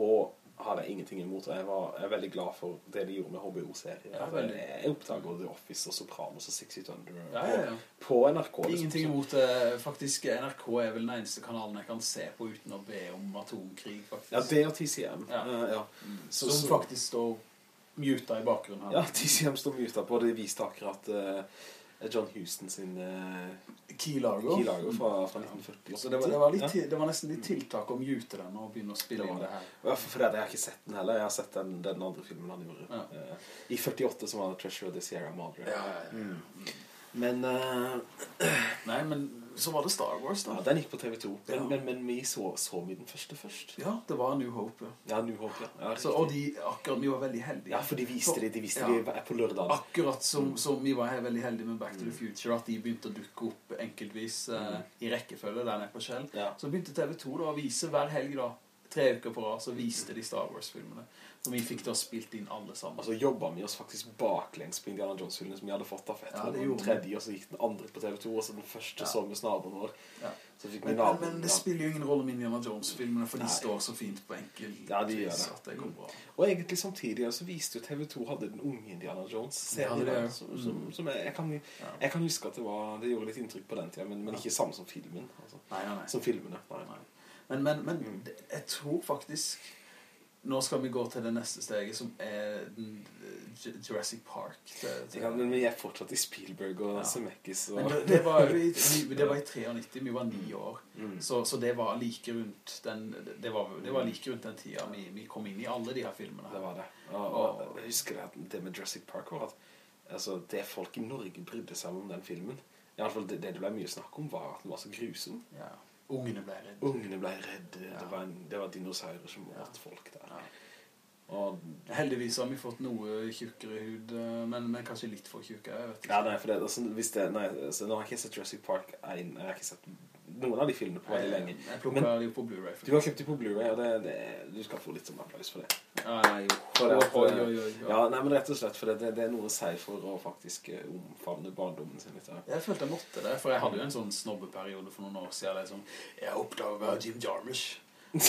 Speaker 1: hadde jeg ingenting imot jeg, var, jeg er veldig glad for det de gjorde med HBO-serier
Speaker 2: Ja,
Speaker 1: jeg, jeg oppdager The Office og Sopranos og Six Feet Under
Speaker 2: Ja, ja, ja.
Speaker 1: På, NRK liksom.
Speaker 2: Ingenting imot det. Faktisk, NRK er vel den eneste kanalen jeg kan se på uten å be om atomkrig, faktisk.
Speaker 1: Ja, det og TCM
Speaker 2: Ja.
Speaker 1: Eh, ja. Så-
Speaker 2: som faktisk står muta i bakgrunnen her.
Speaker 1: ja, TCM står muta på Det viste akkurat eh, John Huston sin uh,
Speaker 2: Key Largo.
Speaker 1: Key Largo fra, fra 1940.
Speaker 2: Så det var, det, var litt,
Speaker 1: Ja.
Speaker 2: det var nesten litt tiltak å mute den og begynne å spille
Speaker 1: Det det.
Speaker 2: her.
Speaker 1: For, for det, jeg har ikke sett den heller Jeg har sett den, den andre filmen han gjorde
Speaker 2: Ja.
Speaker 1: Uh, I 48 som var Treasure of the Sierra Madre
Speaker 2: ja.
Speaker 1: Mm. Men uh,
Speaker 2: Nei, men så var det Star Wars da.
Speaker 1: ja, den gikk på TV2 Men, men, men vi så, så vi den første først
Speaker 2: Ja, det var New Hope. ja.
Speaker 1: New Hope, ja,
Speaker 2: Så, og de, akkurat, vi var veldig heldige.
Speaker 1: ja for de viste det De viste det på lørdag
Speaker 2: Akkurat som, som vi var her veldig heldige med Back to the Future, at de begynte å dukke opp enkeltvis eh, i rekkefølge der nede på Shell. Så begynte TV2 da å vise hver helg da, tre uker på rad, så viste de Star Wars-filmene. Og vi fikk da spilt inn alle sammen.
Speaker 1: Og så jobbet vi oss faktisk baklengs på Indiana Jones-filmen Som vi hadde fått av fett
Speaker 2: Ja,
Speaker 1: Det den tredje, og så gikk den andre på TV2 Og så den første
Speaker 2: Ja.
Speaker 1: så naboen vår
Speaker 2: Ja.
Speaker 1: Så fikk
Speaker 2: Men,
Speaker 1: naboen
Speaker 2: men det
Speaker 1: ja.
Speaker 2: spiller jo ingen rolle med Indiana Jones-filmene, for de står så fint på enkel
Speaker 1: Ja, de gjør det.
Speaker 2: at det går bra.
Speaker 1: Og egentlig samtidig så viste jo TV2 hadde den unge Indiana
Speaker 2: Jones-serien. er det.
Speaker 1: som, som, som jeg, jeg, kan,
Speaker 2: Ja.
Speaker 1: jeg kan huske at det var Det gjorde litt inntrykk på den tiden Men, men ikke samme som filmen altså.
Speaker 2: Nei, nei, nei.
Speaker 1: Som filmene nei.
Speaker 2: Nei. Men, men, men
Speaker 1: Mm.
Speaker 2: jeg tror faktisk Nå skal vi gå til det neste steget Som er eh, Jurassic Park Til, til.
Speaker 1: Ja, Men vi er fortsatt i Spielberg og
Speaker 2: Ja.
Speaker 1: Zemeckis og,
Speaker 2: det, det var i, det var i 93 Vi var ni år
Speaker 1: Mm.
Speaker 2: så, så det var like rundt den Det var, det var like rundt den tida vi, vi kom inn i alle de her filmene
Speaker 1: Det var det og, og jeg husker det, at det med Jurassic Park var at altså, Det folk i Norge brydde seg om den filmen I hvert fall det, det ble mye snakk om Var at den var så grusom
Speaker 2: ja. Ungene ble redde
Speaker 1: Ungene ble redde
Speaker 2: Ja.
Speaker 1: det, var en, det var dinosaurer som
Speaker 2: Ja.
Speaker 1: folk der
Speaker 2: Ja.
Speaker 1: Og
Speaker 2: Heldigvis har vi fått noe tjukkere hud eh, men, men kanskje litt for tjukke Jeg vet ikke
Speaker 1: Ja, nei, for det, altså, hvis det, nei, altså, nå har jeg ikke sett Jurassic Park 1, jeg har ikke sett noen av de filmene på veldig lenge.
Speaker 2: Jeg plukket
Speaker 1: Men-
Speaker 2: på Blu-ray
Speaker 1: Du har kjøpt de på Blu-ray, og det, det, du skal få litt som applaus for det.
Speaker 2: Nei.
Speaker 1: For det at,
Speaker 2: Oi, oi, oi.
Speaker 1: Ja, nei, men rett og slett, for det, det, det er noe å si for å faktisk eh, omfavne barndommen sin litt. Ja.
Speaker 2: Jeg følte jeg måtte det, for jeg hadde jo en sånn snobbeperiode for noen år siden. Liksom, jeg oppdaget Jim Jarmusch og,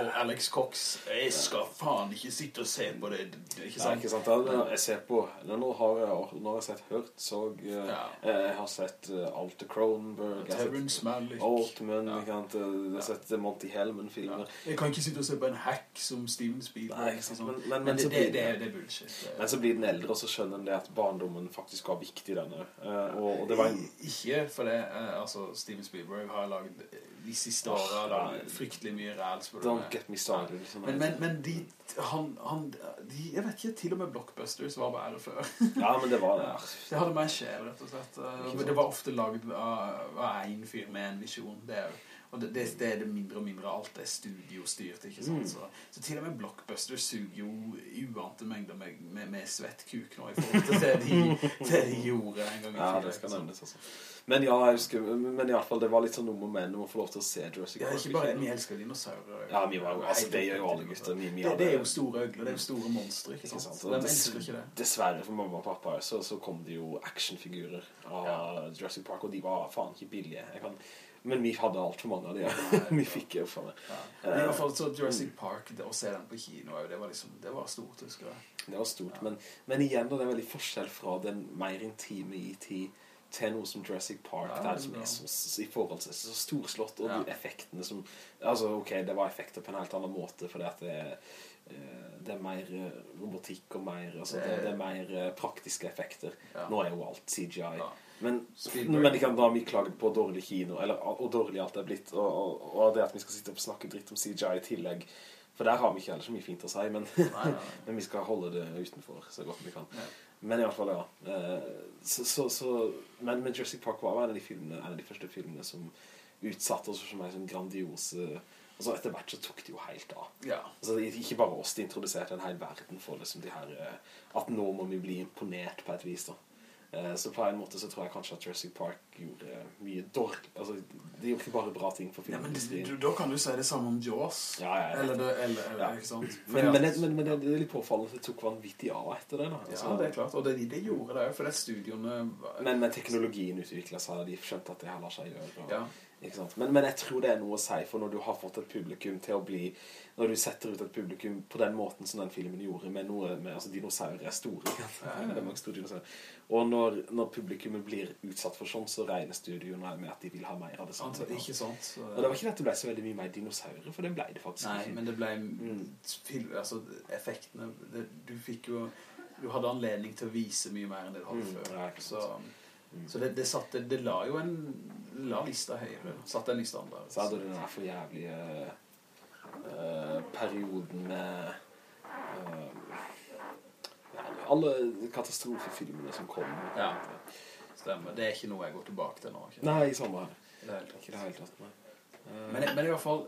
Speaker 2: og Alex Cox. Jeg skal faen ikke sitte og se på det, ikke
Speaker 1: sant?
Speaker 2: sant?
Speaker 1: ikke sant? Da, jeg ser på, nå har jeg, nå har jeg sett Herzog, eh,
Speaker 2: Ja.
Speaker 1: jeg har sett Alte Cronenberg, jeg
Speaker 2: Terrence Malick.
Speaker 1: Altman,
Speaker 2: Ja.
Speaker 1: jeg har sett Monty
Speaker 2: Ja.
Speaker 1: Hellman-filmer.
Speaker 2: Jeg kan ikke sitte og se på en hack som Steven Spielberg.
Speaker 1: Nei,
Speaker 2: sånn.
Speaker 1: men- men-
Speaker 2: men, det, det, det,
Speaker 1: det-
Speaker 2: er- bullshit.
Speaker 1: Men så blir den eldre, og så skjønner den det at barndommen faktisk var viktig denne. Eh, og, og det var en...
Speaker 2: Ikke for det, eh, altså Steven Spielberg har laget de siste årene, fryktelig mye ræl,
Speaker 1: Don't
Speaker 2: meg.
Speaker 1: get me started. sånn
Speaker 2: Men, men, men de, han, han, de, jeg vet ikke, til og med Blockbusters var bedre før.
Speaker 1: Ja, men det var det.
Speaker 2: Ja, det hadde mer en sjel, rett og slett.
Speaker 1: Ikke
Speaker 2: Uh. Det var ofte laget av, av en fyr med en visjon. Det er, og det, det, det er det mindre og mindre alt er studiostyrt, ikke sant?
Speaker 1: Mm.
Speaker 2: Så, så til og med Blockbusters suger jo uante mengder med, med, med svett kuk nå i forhold til det de, det de gjorde en gang i
Speaker 1: Ja, det skal nevnes altså. Men ja, jeg husker, men i hvert fall det var litt sånn noe med å få lov til å se Jurassic Park.
Speaker 2: Ja, ikke bare, vi elsker dinosaurer.
Speaker 1: Ja, vi var jo, altså det gjør jo alle gutter. Vi, vi
Speaker 2: Det, det er jo store øgler, det er jo store monstre, ikke
Speaker 1: Ikke
Speaker 2: sant?
Speaker 1: sant?
Speaker 2: Så
Speaker 1: Og
Speaker 2: de elsker ikke det.
Speaker 1: Dessverre for mamma og pappa så, så kom det jo actionfigurer av Jurassic Park, og de var faen ikke billige. Jeg kan, men vi hadde alt for mange av de.
Speaker 2: ja.
Speaker 1: vi fikk jo faen det.
Speaker 2: Ja. Men i hvert fall så Jurassic Park, det, å se den på kino, det var liksom, det var stort, husker jeg.
Speaker 1: Det var stort, men, men igjen, det er veldig forskjell fra den mer intime IT til noe som Jurassic Park,
Speaker 2: Ja,
Speaker 1: der
Speaker 2: er
Speaker 1: som er så, i forhold til så storslått, og
Speaker 2: Ja.
Speaker 1: de effektene som, altså ok, det var effekter på en helt annen måte, fordi at det er, eh, det er mer eh, robotikk og mer, altså det,
Speaker 2: Det-
Speaker 1: er mer eh, praktiske effekter.
Speaker 2: Ja.
Speaker 1: Nå er jo alt CGI.
Speaker 2: Ja.
Speaker 1: Men,
Speaker 2: men
Speaker 1: men kan da vi klaget på dårlig kino, eller, og dårlig alt det er blitt, og, og, og det at vi skal sitte og snakke dritt om CGI i tillegg, for der har vi ikke heller så mye fint å si, men,
Speaker 2: Nei, nei, nei.
Speaker 1: men vi skal holde det utenfor så godt vi kan.
Speaker 2: Ja.
Speaker 1: Men i hvert fall, ja. Eh, Så, så, så, men, men Jurassic Park var en av de, filmene, en av de første filmene som utsatte oss for meg sånn grandiose Altså etter hvert så tok det jo helt av.
Speaker 2: Ja.
Speaker 1: Altså, ikke bare oss, de introduserte en hel verden for liksom de her eh, At nå må vi bli imponert på et vis, da. Eh, Så på en måte så tror jeg kanskje at Jurassic Park gjorde mye dårlig Altså, de gjorde ikke bare bra ting for
Speaker 2: Ja, men da kan du si det samme om Jaws.
Speaker 1: Ja, ja,
Speaker 2: eller, det, eller, eller ikke sant?
Speaker 1: Men, men, det, men, men det er litt påfallende at det tok vanvittig av etter det. da Altså,
Speaker 2: ja, det er klart. Og det, det gjorde det jo, for det studioene...
Speaker 1: Men, men teknologien utviklet seg, de skjønte at det her lar seg gjøre. Og,
Speaker 2: Ja.
Speaker 1: Men, men jeg tror det er noe å si, for når du har fått et publikum til å bli Når du setter ut et publikum på den måten som den filmen gjorde, med noe med, altså Dinosaurer er store.
Speaker 2: Ja, ja, ja.
Speaker 1: Det. Og når, når publikummet blir utsatt for sånn, så regner studioene med at de vil ha mer av det samme.
Speaker 2: Ja, ikke sant? Så,
Speaker 1: Og det var ikke at det ble så veldig mye mer dinosaurer, for det ble det faktisk
Speaker 2: Nei,
Speaker 1: ikke.
Speaker 2: men det ble
Speaker 1: Mm.
Speaker 2: altså, effektene det, Du fikk jo Du hadde anledning til å vise mye mer enn det du hadde
Speaker 1: Mm,
Speaker 2: før.
Speaker 1: ja,
Speaker 2: så.
Speaker 1: Mm.
Speaker 2: så det, det, satte, det la jo en La lista høyere. Satte en ny standard.
Speaker 1: Så hadde du den der for jævlige eh, perioden med ja, alle katastrofefilmene som kom.
Speaker 2: Ja. Stemmer. Det er ikke noe jeg går tilbake til nå. Ikke?
Speaker 1: Nei, samme her.
Speaker 2: Det.
Speaker 1: Ikke det helt tatt, nei. Eh,
Speaker 2: Men, men i hvert fall,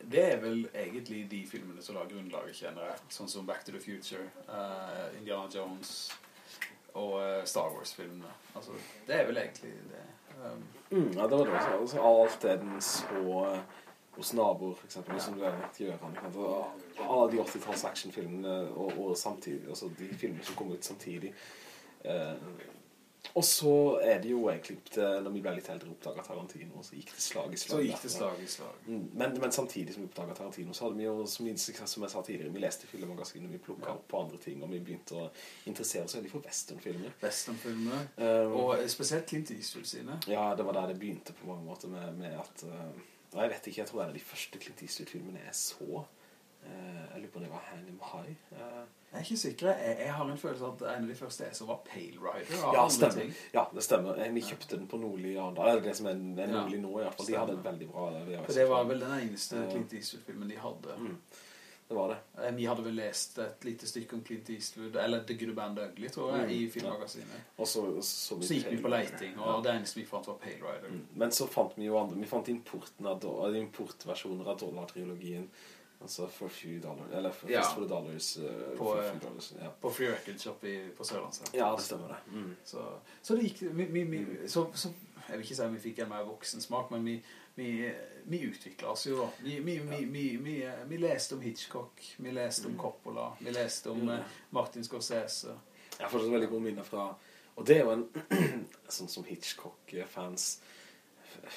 Speaker 2: det er vel egentlig de filmene som la grunnlaget, kjenner jeg. Sånn som Back to the Future, uh, Indiana Jones og uh, Star Wars-filmene. Altså, det er vel egentlig det. Um,
Speaker 1: mm, ja, det var det. også. så alt det og hos naboer, for eksempel, som det har vært Alle de 80-talls actionfilmene, og, og samtidig, altså de filmene som kom ut samtidig. Eh, og så er det jo egentlig når vi ble litt eldre oppdaget Tarantino, så gikk det slag i slag.
Speaker 2: så gikk det slag i slag.
Speaker 1: Mm, Men, men samtidig som vi oppdaget Tarantino, så hadde vi jo, som, som jeg sa tidligere, vi leste filmmagasinet, vi plukket
Speaker 2: Ja.
Speaker 1: opp på andre ting, og vi begynte å interessere oss veldig for westernfilmer.
Speaker 2: Westernfilmer,
Speaker 1: Um,
Speaker 2: Og spesielt Clint Eastwood sine.
Speaker 1: ja, det var der det begynte på mange måter med, med at uh, Jeg vet ikke, jeg tror det er de første Clint Eastwood-filmene jeg så. Uh, jeg lurer på om det var Hand Him High. Uh,
Speaker 2: Jeg er ikke sikker. Jeg, jeg har en følelse at en av de første jeg så var Pale Rider.
Speaker 1: Ja. Ja, det stemmer. Eh, Vi kjøpte den på Nordli i Arendal. Eller det som er, er Nordli nå, i hvert fall. De hadde et veldig bra VHS.
Speaker 2: For det var vel den eneste
Speaker 1: Ja.
Speaker 2: Clint Eastwood-filmen de hadde.
Speaker 1: Mm, det var det.
Speaker 2: Eh, Vi hadde vel lest et lite stykke om Clint Eastwood, eller The Good Band Ugly, tror jeg,
Speaker 1: Mm,
Speaker 2: i
Speaker 1: ja.
Speaker 2: filmmagasinet.
Speaker 1: Og så, så,
Speaker 2: Så gikk vi på leiting, og det eneste vi fant var Pale Rider.
Speaker 1: Mm. Men så fant vi jo andre Vi fant importen av importversjoner av dollar-trilogien. Altså for few dollars Eller for,
Speaker 2: Ja.
Speaker 1: For dollars. uh,
Speaker 2: På,
Speaker 1: for
Speaker 2: eh,
Speaker 1: dollars ja.
Speaker 2: På Free Record Shop i, på Sørlandet
Speaker 1: ja, det stemmer det. Mm.
Speaker 2: Så, så det gikk vi, vi, vi, så, så, Jeg vil ikke si at vi fikk en mer voksen smak, men vi, vi, vi utvikla oss jo. da. Vi, vi, vi, vi, vi, vi leste om Hitchcock, vi leste om Coppola, vi leste om
Speaker 1: Mm.
Speaker 2: eh, Martin Scorsese.
Speaker 1: Jeg har fortsatt veldig gode minner fra Og det er jo en Sånn som Hitchcock-fans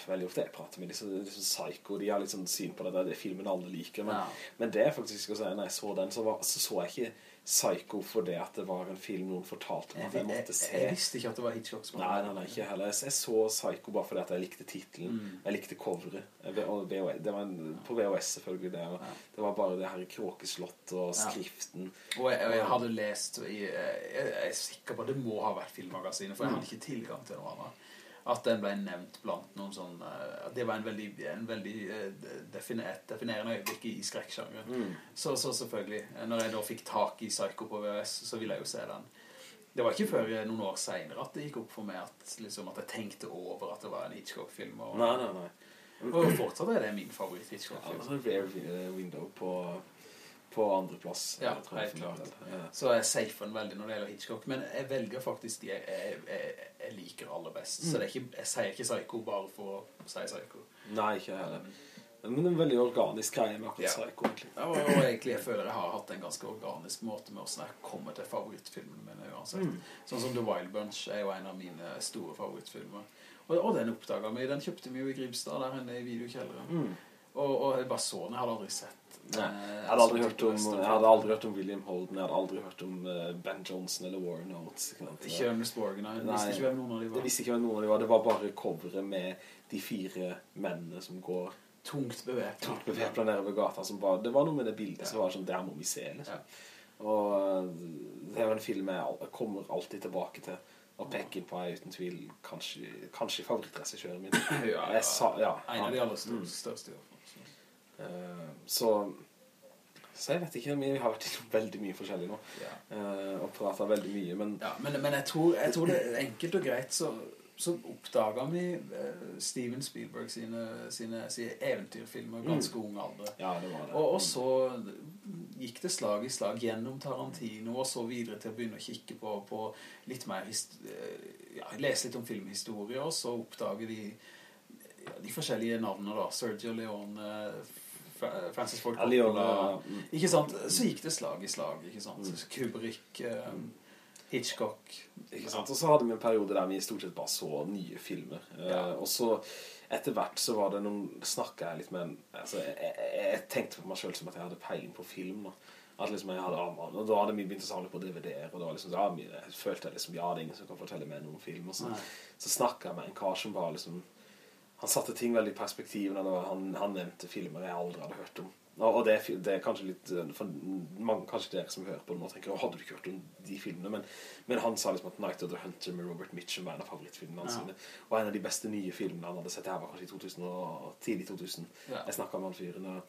Speaker 1: Veldig ofte jeg prater med de som liksom psycho De har sånn syn på det der Det er filmen alle liker Men,
Speaker 2: Ja.
Speaker 1: men det er faktisk å si Når jeg så den så, var, så så jeg ikke Psycho for det at det var en film noen fortalte meg
Speaker 2: Jeg,
Speaker 1: jeg
Speaker 2: jeg,
Speaker 1: måtte se
Speaker 2: jeg visste ikke at det var Hitchcock som
Speaker 1: Nei, nei, nei, ikke heller. Jeg så Psycho bare fordi at jeg likte titlen.
Speaker 2: Mm.
Speaker 1: Jeg likte coveret. Jeg- VHS Det var en, på VHS selvfølgelig det.
Speaker 2: Ja.
Speaker 1: Det var bare det her kråkeslott og
Speaker 2: Ja.
Speaker 1: skriften.
Speaker 2: Og jeg, og jeg hadde lest i, jeg, jeg er sikker på at det må ha vært filmmagasinet, for jeg hadde ikke tilgang til noe annet. At den ble nevnt blant noen sånn uh, det var en veldig, en veldig uh, definert, definerende øyeblikk i skrekksjangeren mm. så, så, selvfølgelig når jeg da fikk tak i Psycho på VHS så ville jeg jo se den det var ikke før noen år senere at det gikk opp for meg at, liksom, at jeg tenkte over at det var en Hitchcock-film og,
Speaker 1: nei, nei, nei.
Speaker 2: og fortsatt er det min favoritt Hitchcock-film
Speaker 1: ja, er Rare Window på på andre plass.
Speaker 2: Ja, helt klart. Ja. Så jeg safer den veldig når det gjelder Hitchcock, men jeg velger faktisk de jeg, jeg, jeg, liker aller best. Mm. Så ikke, jeg sier ikke Psycho bare for å si Psycho.
Speaker 1: Nei, ikke heller. Men det er en veldig organisk greie med akkurat ja. Psycho, egentlig.
Speaker 2: Ja, og, og, egentlig jeg føler jeg har hatt en ganske organisk måte med hvordan jeg kommer til favorittfilmene mine uansett. Mm. Sånn som The Wild Bunch er jo en av mine store favorittfilmer. Og, og den oppdaget vi, den kjøpte vi jo i Grimstad der henne i videokjelleren. Mm. Og, og, jeg bare så den, jeg hadde aldri sett
Speaker 1: jeg, hadde aldri hørt om, jeg hadde aldri hørt om William Holden, jeg hadde aldri hørt om uh, Ben Johnson eller Warren Oates.
Speaker 2: Ikke Ernest Borgen, jeg visste ikke hvem noen av de var.
Speaker 1: Jeg visste ikke hvem noen av de var, det var bare coveret med de fire mennene som går
Speaker 2: tungt bevæpnet.
Speaker 1: Tungt bevæpnet nede ved gata. Som bare, det var noe med det bildet som var sånn, der må vi se. Liksom. Ja. Og eh, det er jo en film jeg kommer alltid tilbake til. Og Peckinpah er uten tvil kanskje, kanskje favorittregissøren min.
Speaker 2: ja, ja. Sa, ja, en av de aller største. største
Speaker 1: uh, så så jeg vet ikke, vi har vært innom veldig mye forskjellig nå ja. uh, og pratet veldig mye men,
Speaker 2: ja, men, men jeg, tror, jeg, tror, det er enkelt og greit så så oppdaget vi uh, Steven Spielberg sine, sine, sine eventyrfilmer ganske mm. ung alder.
Speaker 1: Ja, det det.
Speaker 2: Og, og, så gikk det slag i slag gjennom Tarantino, og så videre til å begynne å kikke på, på litt mer, eh, ja, lese litt om filmhistorie, og så oppdager de de forskjellige navnene da, Sergio Leone, Francis Ford Coppola, mm. ikke sant? Så gikk det slag i slag, ikke sant? Mm. Kubrick... Um, Hitchcock.
Speaker 1: Ikke sant? Og så hadde vi en periode der vi i stort sett bare så nye filmer. Eh, ja. Uh, og så etter hvert så var det noen, snakket jeg litt med en, altså jeg, jeg, tenkte på meg selv som at jeg hadde peiling på film da. At liksom jeg hadde, og da hadde vi begynt å samle på DVD-er, og da liksom, ja, jeg følte jeg liksom, ja, det er ingen som kan fortelle meg noen film, og så, så snakket jeg med en kar som bare liksom, han satte ting veldig i perspektiv, han, han nevnte filmer jeg aldri hadde hørt om. Og det, det, er kanskje litt eh, for mange, Kanskje dere som hører på det nå tenker Hadde du ikke hørt om de filmene men, men, han sa liksom at Night of the Hunter med Robert Mitchum var en av favorittfilmene hans ja. Og en av de beste nye filmene han hadde sett Det her var kanskje i 2000 og, tidlig 2000 ja. Jeg snakket med han fyren Uh,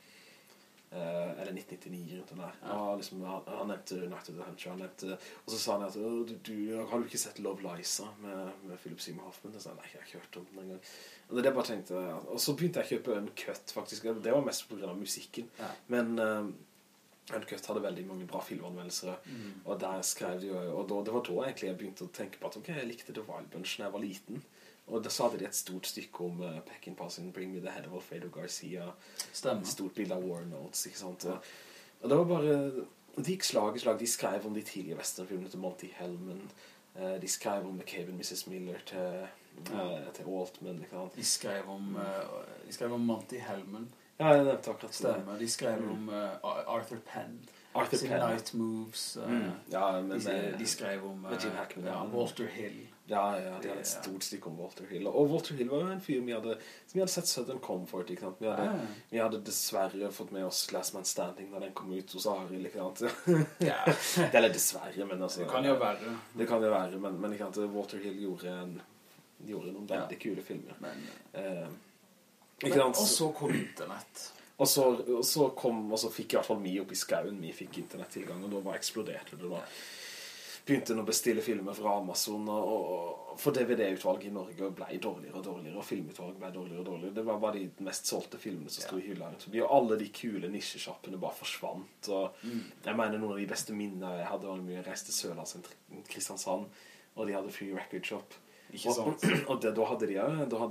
Speaker 1: eller 1999 rundt den der ja. liksom, han, han, nevnte Night of the Hunter nevnte, og så sa han at du, du, har du ikke sett Love Liza med, med Philip Seymour Hoffman så sa nei, jeg har ikke hørt om den en gang og, det bare tenkte, og så begynte jeg å kjøpe Uncut faktisk det var mest på grunn av musikken ja. men uh, Uncut hadde veldig mange bra filmanmeldelser mm. og der skrev de jo og da, det var da egentlig jeg begynte å tenke på at ok, jeg likte The Wild Bunch når jeg var liten og da sa de et stort stykke om uh, Peckinpah sin Bring Me The Head of Alfredo Garcia.
Speaker 2: Stemmer.
Speaker 1: Et stort bilde av War Notes, ikke sant? Ja. Og det var bare... De gikk slag i slag. De skrev om de tidlige westernfilmene til Monty Hellman. Uh, de skrev om McCabe og Mrs. Miller til, uh, til Altman, ikke sant?
Speaker 2: De skrev om, de skrev om Monty Hellman.
Speaker 1: Ja, jeg nevnte akkurat
Speaker 2: det. De skrev mm. om Arthur Penn. Arthur Penn. Night Moves. Mm.
Speaker 1: Ja, men,
Speaker 2: de, de, skrev om ja, Walter Hill.
Speaker 1: Ja, ja, det er et stort stykke om Walter Hill. Og Walter Hill var jo en fyr vi hadde, vi hadde sett Southern Comfort, ikke sant? Vi hadde, ah. vi hadde dessverre fått med oss Last Man Standing da den kom ut hos Arild, ikke sant? ja. det er dessverre, men altså...
Speaker 2: Det kan jo være.
Speaker 1: Det kan jo være, men, men ikke sant? Walter Hill gjorde, en, gjorde noen veldig ja. kule filmer.
Speaker 2: Men,
Speaker 1: eh,
Speaker 2: men, og så kom internett.
Speaker 1: Og så, og så, kom, og så fikk i hvert fall vi opp i skauen, vi fikk internettilgang, og da var eksplodert det da begynte å bestille filmer fra Amazon og, og for DVD-utvalget i Norge ble dårligere og dårligere og filmutvalget ble dårligere og dårligere det var bare de mest solgte filmene som stod i hylla og alle de kule nisjesjappene bare forsvant og mm. jeg mener noen av de beste minnene jeg hadde var mye. Jeg reiste til Sørlandsentrum Kristiansand og de hadde Free Record Shop og, og det, da hadde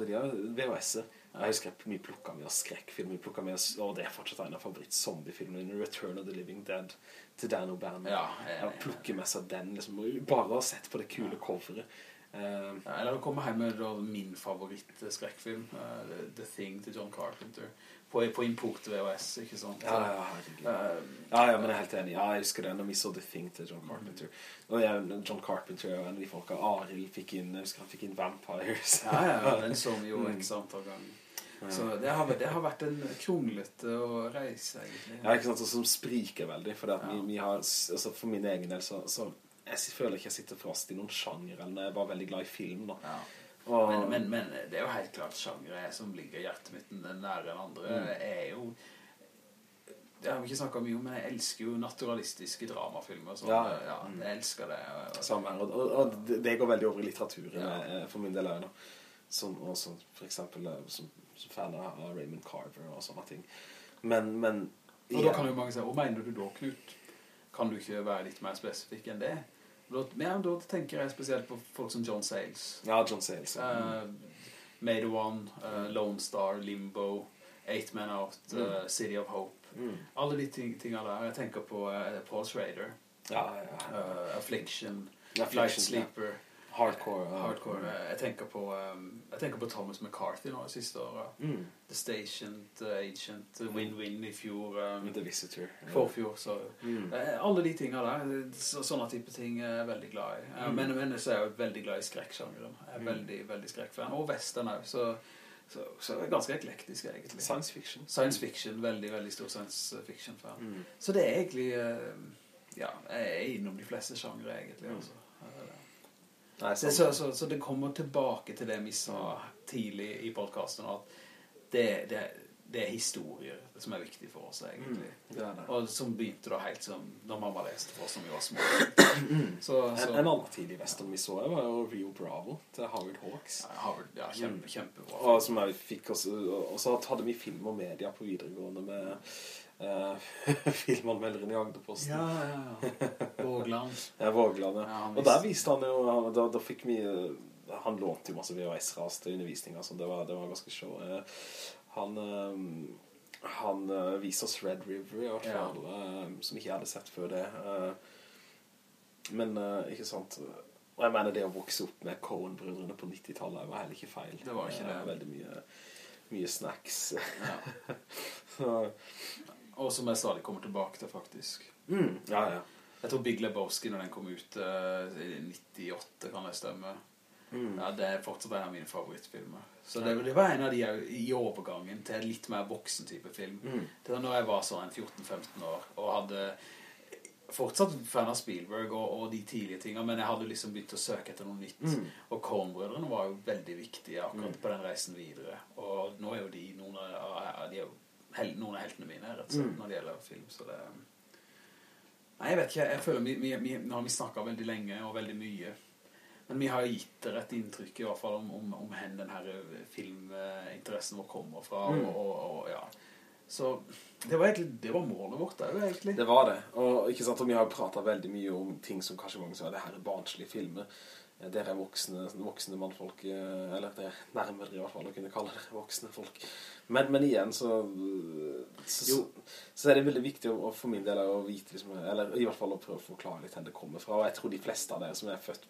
Speaker 1: de òg VHS-er jeg husker at vi plukket med oss skrekkfilm, vi med oss, og det er fortsatt en av favoritt-zombiefilmene, Return of the Living Dead, til Dan O'Bannon.
Speaker 2: Ja, jeg
Speaker 1: plukker med seg den, liksom, bare har sett på det kule ja. coveret.
Speaker 2: Uh, ja, eller å komme hjem med min favoritt-skrekkfilm, uh, The Thing til John Carpenter på, på import VHS, ikke sant?
Speaker 1: Ja, ja. Uh, ja, ja, men jeg er helt enig. Ja, jeg husker det når vi så The Thing til John Carpenter. Mm. Og jeg, John Carpenter og en av de folka, Arild fikk inn, jeg husker han fikk inn Vampires.
Speaker 2: ja, ja, den så vi jo ikke sant av gang. Så det har, det har, vært en kronglete å reise, egentlig.
Speaker 1: Ja, ikke sant, og som spriker veldig, for, vi, vi har, altså for min egen del, så, så jeg føler ikke jeg sitter fast i noen sjanger, eller jeg var veldig glad i film da. Ja. Og,
Speaker 2: Men, men, men det er jo helt klart sjangere som ligger hjertet mitt nærere enn andre,
Speaker 1: Mm.
Speaker 2: er jo det har vi ikke snakket mye om, men jeg elsker jo naturalistiske dramafilmer. Sånn,
Speaker 1: Ja,
Speaker 2: ja, jeg elsker det. og-
Speaker 1: og, og, det- går veldig over i litteraturen
Speaker 2: Ja.
Speaker 1: eh, for min del da. Som, og som for eksempel eh, som, som fan av Raymond Carver og sånne ting. Men, men
Speaker 2: Og da kan jo mange si, hva mener du da, Knut? Kan du ikke være litt mer spesifikk enn det? Da, ja, da tenker jeg spesielt på folk som John Sayles.
Speaker 1: Ja, John Sayles. ja.
Speaker 2: Uh, Made One, uh, Lone Star, Limbo, Eight Men Out, uh, City of Hope.
Speaker 1: Mm.
Speaker 2: Alle de ting, tingene der. Jeg tenker på uh, Paul Schrader,
Speaker 1: Ja,
Speaker 2: Affliction,
Speaker 1: Affliction,
Speaker 2: Light. Sleeper,
Speaker 1: Hardcore. ja.
Speaker 2: Hardcore. Uh, Jeg tenker på, um, jeg tenker på Thomas McCarthy nå de siste året.
Speaker 1: Mm.
Speaker 2: The Station, The Agent, Win-Win i fjor, um,
Speaker 1: The Visitor. ja.
Speaker 2: forfjor, så...
Speaker 1: Mm.
Speaker 2: Eh, Alle de tingene der, så, sånne type ting er jeg veldig glad i. Eh,
Speaker 1: Mm.
Speaker 2: Men, men så er jeg veldig glad i skrekksjangeren. Jeg er
Speaker 1: Mm.
Speaker 2: veldig, veldig skrekkfan. Og western òg, så, så, så er ganske eklektisk egentlig.
Speaker 1: Science fiction.
Speaker 2: Science fiction, veldig, veldig stor science fiction-fan.
Speaker 1: Mm.
Speaker 2: Så det er egentlig, eh, ja, jeg er innom de fleste sjangere egentlig,
Speaker 1: Mm.
Speaker 2: altså.
Speaker 1: Nei,
Speaker 2: Så, så, så, så det kommer tilbake til det vi sa tidlig i podcasten, at det, det, det er historier som er viktig for oss egentlig.
Speaker 1: Mm. Det det.
Speaker 2: Og som begynte da helt som når mamma leste for oss som vi var små. Så,
Speaker 1: En,
Speaker 2: så
Speaker 1: en annen tidlig western vi så var jo Rio Bravo til Howard Hawks.
Speaker 2: ja, Howard, ja, kjempe, kjempebra.
Speaker 1: Og som jeg fikk også, og så hadde vi film og media på videregående med filmanmelderen i Agderposten.
Speaker 2: Ja, ja, ja. Vågland.
Speaker 1: Ja, Vågland, ja.
Speaker 2: Ja,
Speaker 1: Og der viste han jo, da, da fikk vi, eh, han lånte jo masse VHS-ras til undervisninga, så det var, det var ganske show. Eh, Han, eh, han eh, viste oss Red River i hvert
Speaker 2: Ja.
Speaker 1: fall, eh, som ikke jeg hadde sett før det. Eh, Men, eh, ikke sant, og jeg mener det å vokse opp med Cohen-brødrene på 90-tallet var heller ikke feil.
Speaker 2: Det var ikke det.
Speaker 1: Eh, Veldig mye, mye snacks.
Speaker 2: Ja.
Speaker 1: Så,
Speaker 2: Og som jeg stadig kommer tilbake til faktisk.
Speaker 1: mm, ja, ja.
Speaker 2: Jeg tror Big Lebowski når den kom ut eh, i 98, kan det stemme.
Speaker 1: Mm.
Speaker 2: Ja, det er fortsatt en av mine favorittfilmer. Så det, det var en av de i overgangen til litt mer voksen type film.
Speaker 1: Mm.
Speaker 2: Til når jeg var sånn 14-15 år, og hadde fortsatt fan av Spielberg og, og de tidlige tingene, men jeg hadde liksom begynt å søke etter noe nytt.
Speaker 1: Mm.
Speaker 2: Og Coen-brødrene var jo veldig viktige akkurat på den reisen videre. Og nå er jo de noen av, de er jo hel, noen av heltene mine, rett og slett,
Speaker 1: Mm.
Speaker 2: når det gjelder film, så det... Nei, jeg vet ikke, jeg føler vi, vi, vi, nå har vi snakket veldig lenge og veldig mye, men vi har gitt dere et inntrykk i hvert fall om, om, om hen den her filminteressen vår kommer fra,
Speaker 1: Mm.
Speaker 2: og, og, og ja. Så det var egentlig, det var målet vårt der, egentlig.
Speaker 1: Det var det, og ikke sant, og vi har pratet veldig mye om ting som kanskje mange sier, det her er barnslige filmer. Dere er voksne, voksne mannfolk, eh, eller det er nærmere i hvert fall å kunne kalle dere voksne folk. Men, men igjen så, så, så, så er det veldig viktig å, for min del å vite, liksom, eller i hvert fall å prøve å forklare litt hvor det kommer fra. Og jeg tror de fleste av dere som er født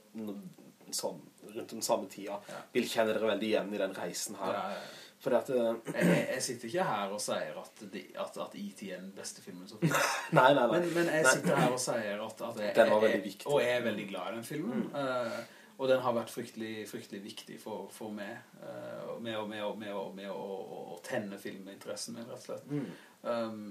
Speaker 1: sånn, rundt den samme tida,
Speaker 2: Ja.
Speaker 1: vil kjenne dere veldig igjen i den reisen her.
Speaker 2: Ja, ja.
Speaker 1: Fordi at, eh,
Speaker 2: Jeg, jeg sitter ikke her og sier at, de, at, at E.T. er den beste filmen som finnes.
Speaker 1: nei, nei, nei.
Speaker 2: Men, men jeg sitter her og sier at, at jeg,
Speaker 1: Den var veldig viktig.
Speaker 2: Og jeg er veldig glad i den filmen. Eh, og den har vært fryktelig, fryktelig viktig for, for meg. Uh, med, å, med, å, med, å, med å, tenne filminteressen min, rett og slett.
Speaker 1: Mm.
Speaker 2: Um,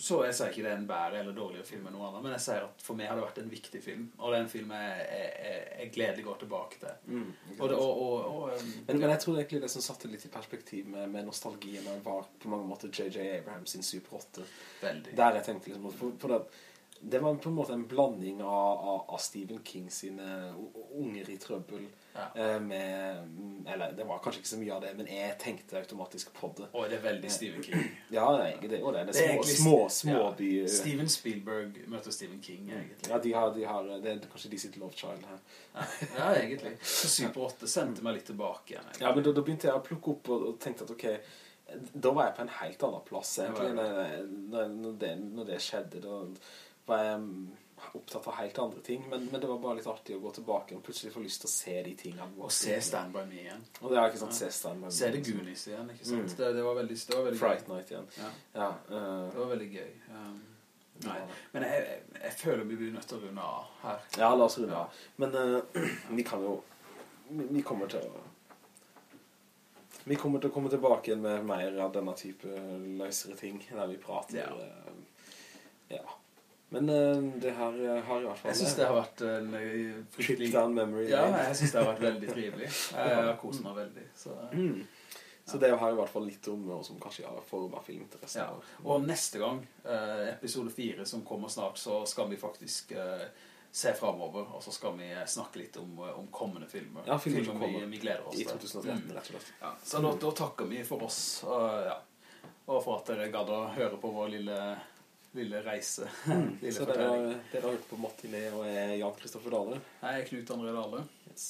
Speaker 2: så jeg sier ikke det er en bedre eller dårligere film enn noe annet, men jeg sier at for meg har det vært en viktig film. Og det er en film jeg, jeg, jeg, jeg gledelig går tilbake til.
Speaker 1: Mm,
Speaker 2: Og, og, og, um,
Speaker 1: Men, men jeg tror egentlig det som satte litt i perspektiv med, med nostalgien var på mange måter J.J. Abrahams sin Super 8.
Speaker 2: veldig.
Speaker 1: Der jeg tenkte liksom, for, for det, det var på en måte en blanding av, av, av Stephen King sine unger i trøbbel
Speaker 2: Ja.
Speaker 1: eh, med, eller det var kanskje ikke så mye av det, men jeg tenkte automatisk på det.
Speaker 2: Og det er veldig Stephen King.
Speaker 1: Ja, det er det, og det er det,
Speaker 2: Det er
Speaker 1: små,
Speaker 2: egentlig-
Speaker 1: små,
Speaker 2: ja.
Speaker 1: by.
Speaker 2: Steven Spielberg møter Stephen King, egentlig.
Speaker 1: Ja, de har, de har, det er kanskje de sitt love child her.
Speaker 2: Ja, ja egentlig. Så Super 8 sendte meg litt tilbake igjen. egentlig.
Speaker 1: Ja, men da, da begynte jeg å plukke opp og, og tenkte at ok, da var jeg på en helt annen plass egentlig, når, når, når, det, når det skjedde, da var jeg mm, opptatt av helt andre ting, men, men det var bare litt artig å gå tilbake og plutselig få lyst til å se de tingene.
Speaker 2: Og se Stand By Me igjen.
Speaker 1: Og det er ikke sant, se Stand By Me.
Speaker 2: Se The Goonies igjen, ikke sant?
Speaker 1: Mm.
Speaker 2: Det, det var veldig, det var veldig
Speaker 1: Fright. Night igjen.
Speaker 2: Ja,
Speaker 1: Ja, uh,
Speaker 2: det var veldig gøy. Um, nei, men jeg, jeg, jeg føler vi blir nødt til å runde av her.
Speaker 1: ja, la oss runde av. Men uh, vi kan jo, vi, vi kommer til å, vi kommer til å komme tilbake igjen med mer av denne type løsere ting, der vi prater,
Speaker 2: Ja.
Speaker 1: eh, ja. Men uh, det her har i hvert fall...
Speaker 2: Jeg synes det har vært en uh,
Speaker 1: Trip down memory
Speaker 2: Ja, jeg synes det har vært veldig trivelig. Jeg har koset meg veldig. Så,
Speaker 1: mm. så det har i hvert fall litt om noe som kanskje har formet filminteresse.
Speaker 2: Ja. Og neste gang, episode 4 som kommer snart, så skal vi faktisk se fremover, og så skal vi snakke litt om, om kommende filmer.
Speaker 1: Ja, filmer,
Speaker 2: filmer vi, vi, gleder oss.
Speaker 1: I 2013, mm. rett og slett.
Speaker 2: Ja, så da, da, takker vi for oss, ja. og for at dere gadd å høre på vår lille lille reise.
Speaker 1: Mm. lille så dere, dere, har hørt på Martinet og er Jan Kristoffer Dahle.
Speaker 2: Jeg er Knut André Dahle.
Speaker 1: Yes.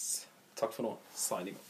Speaker 1: Takk for nå. Signing off.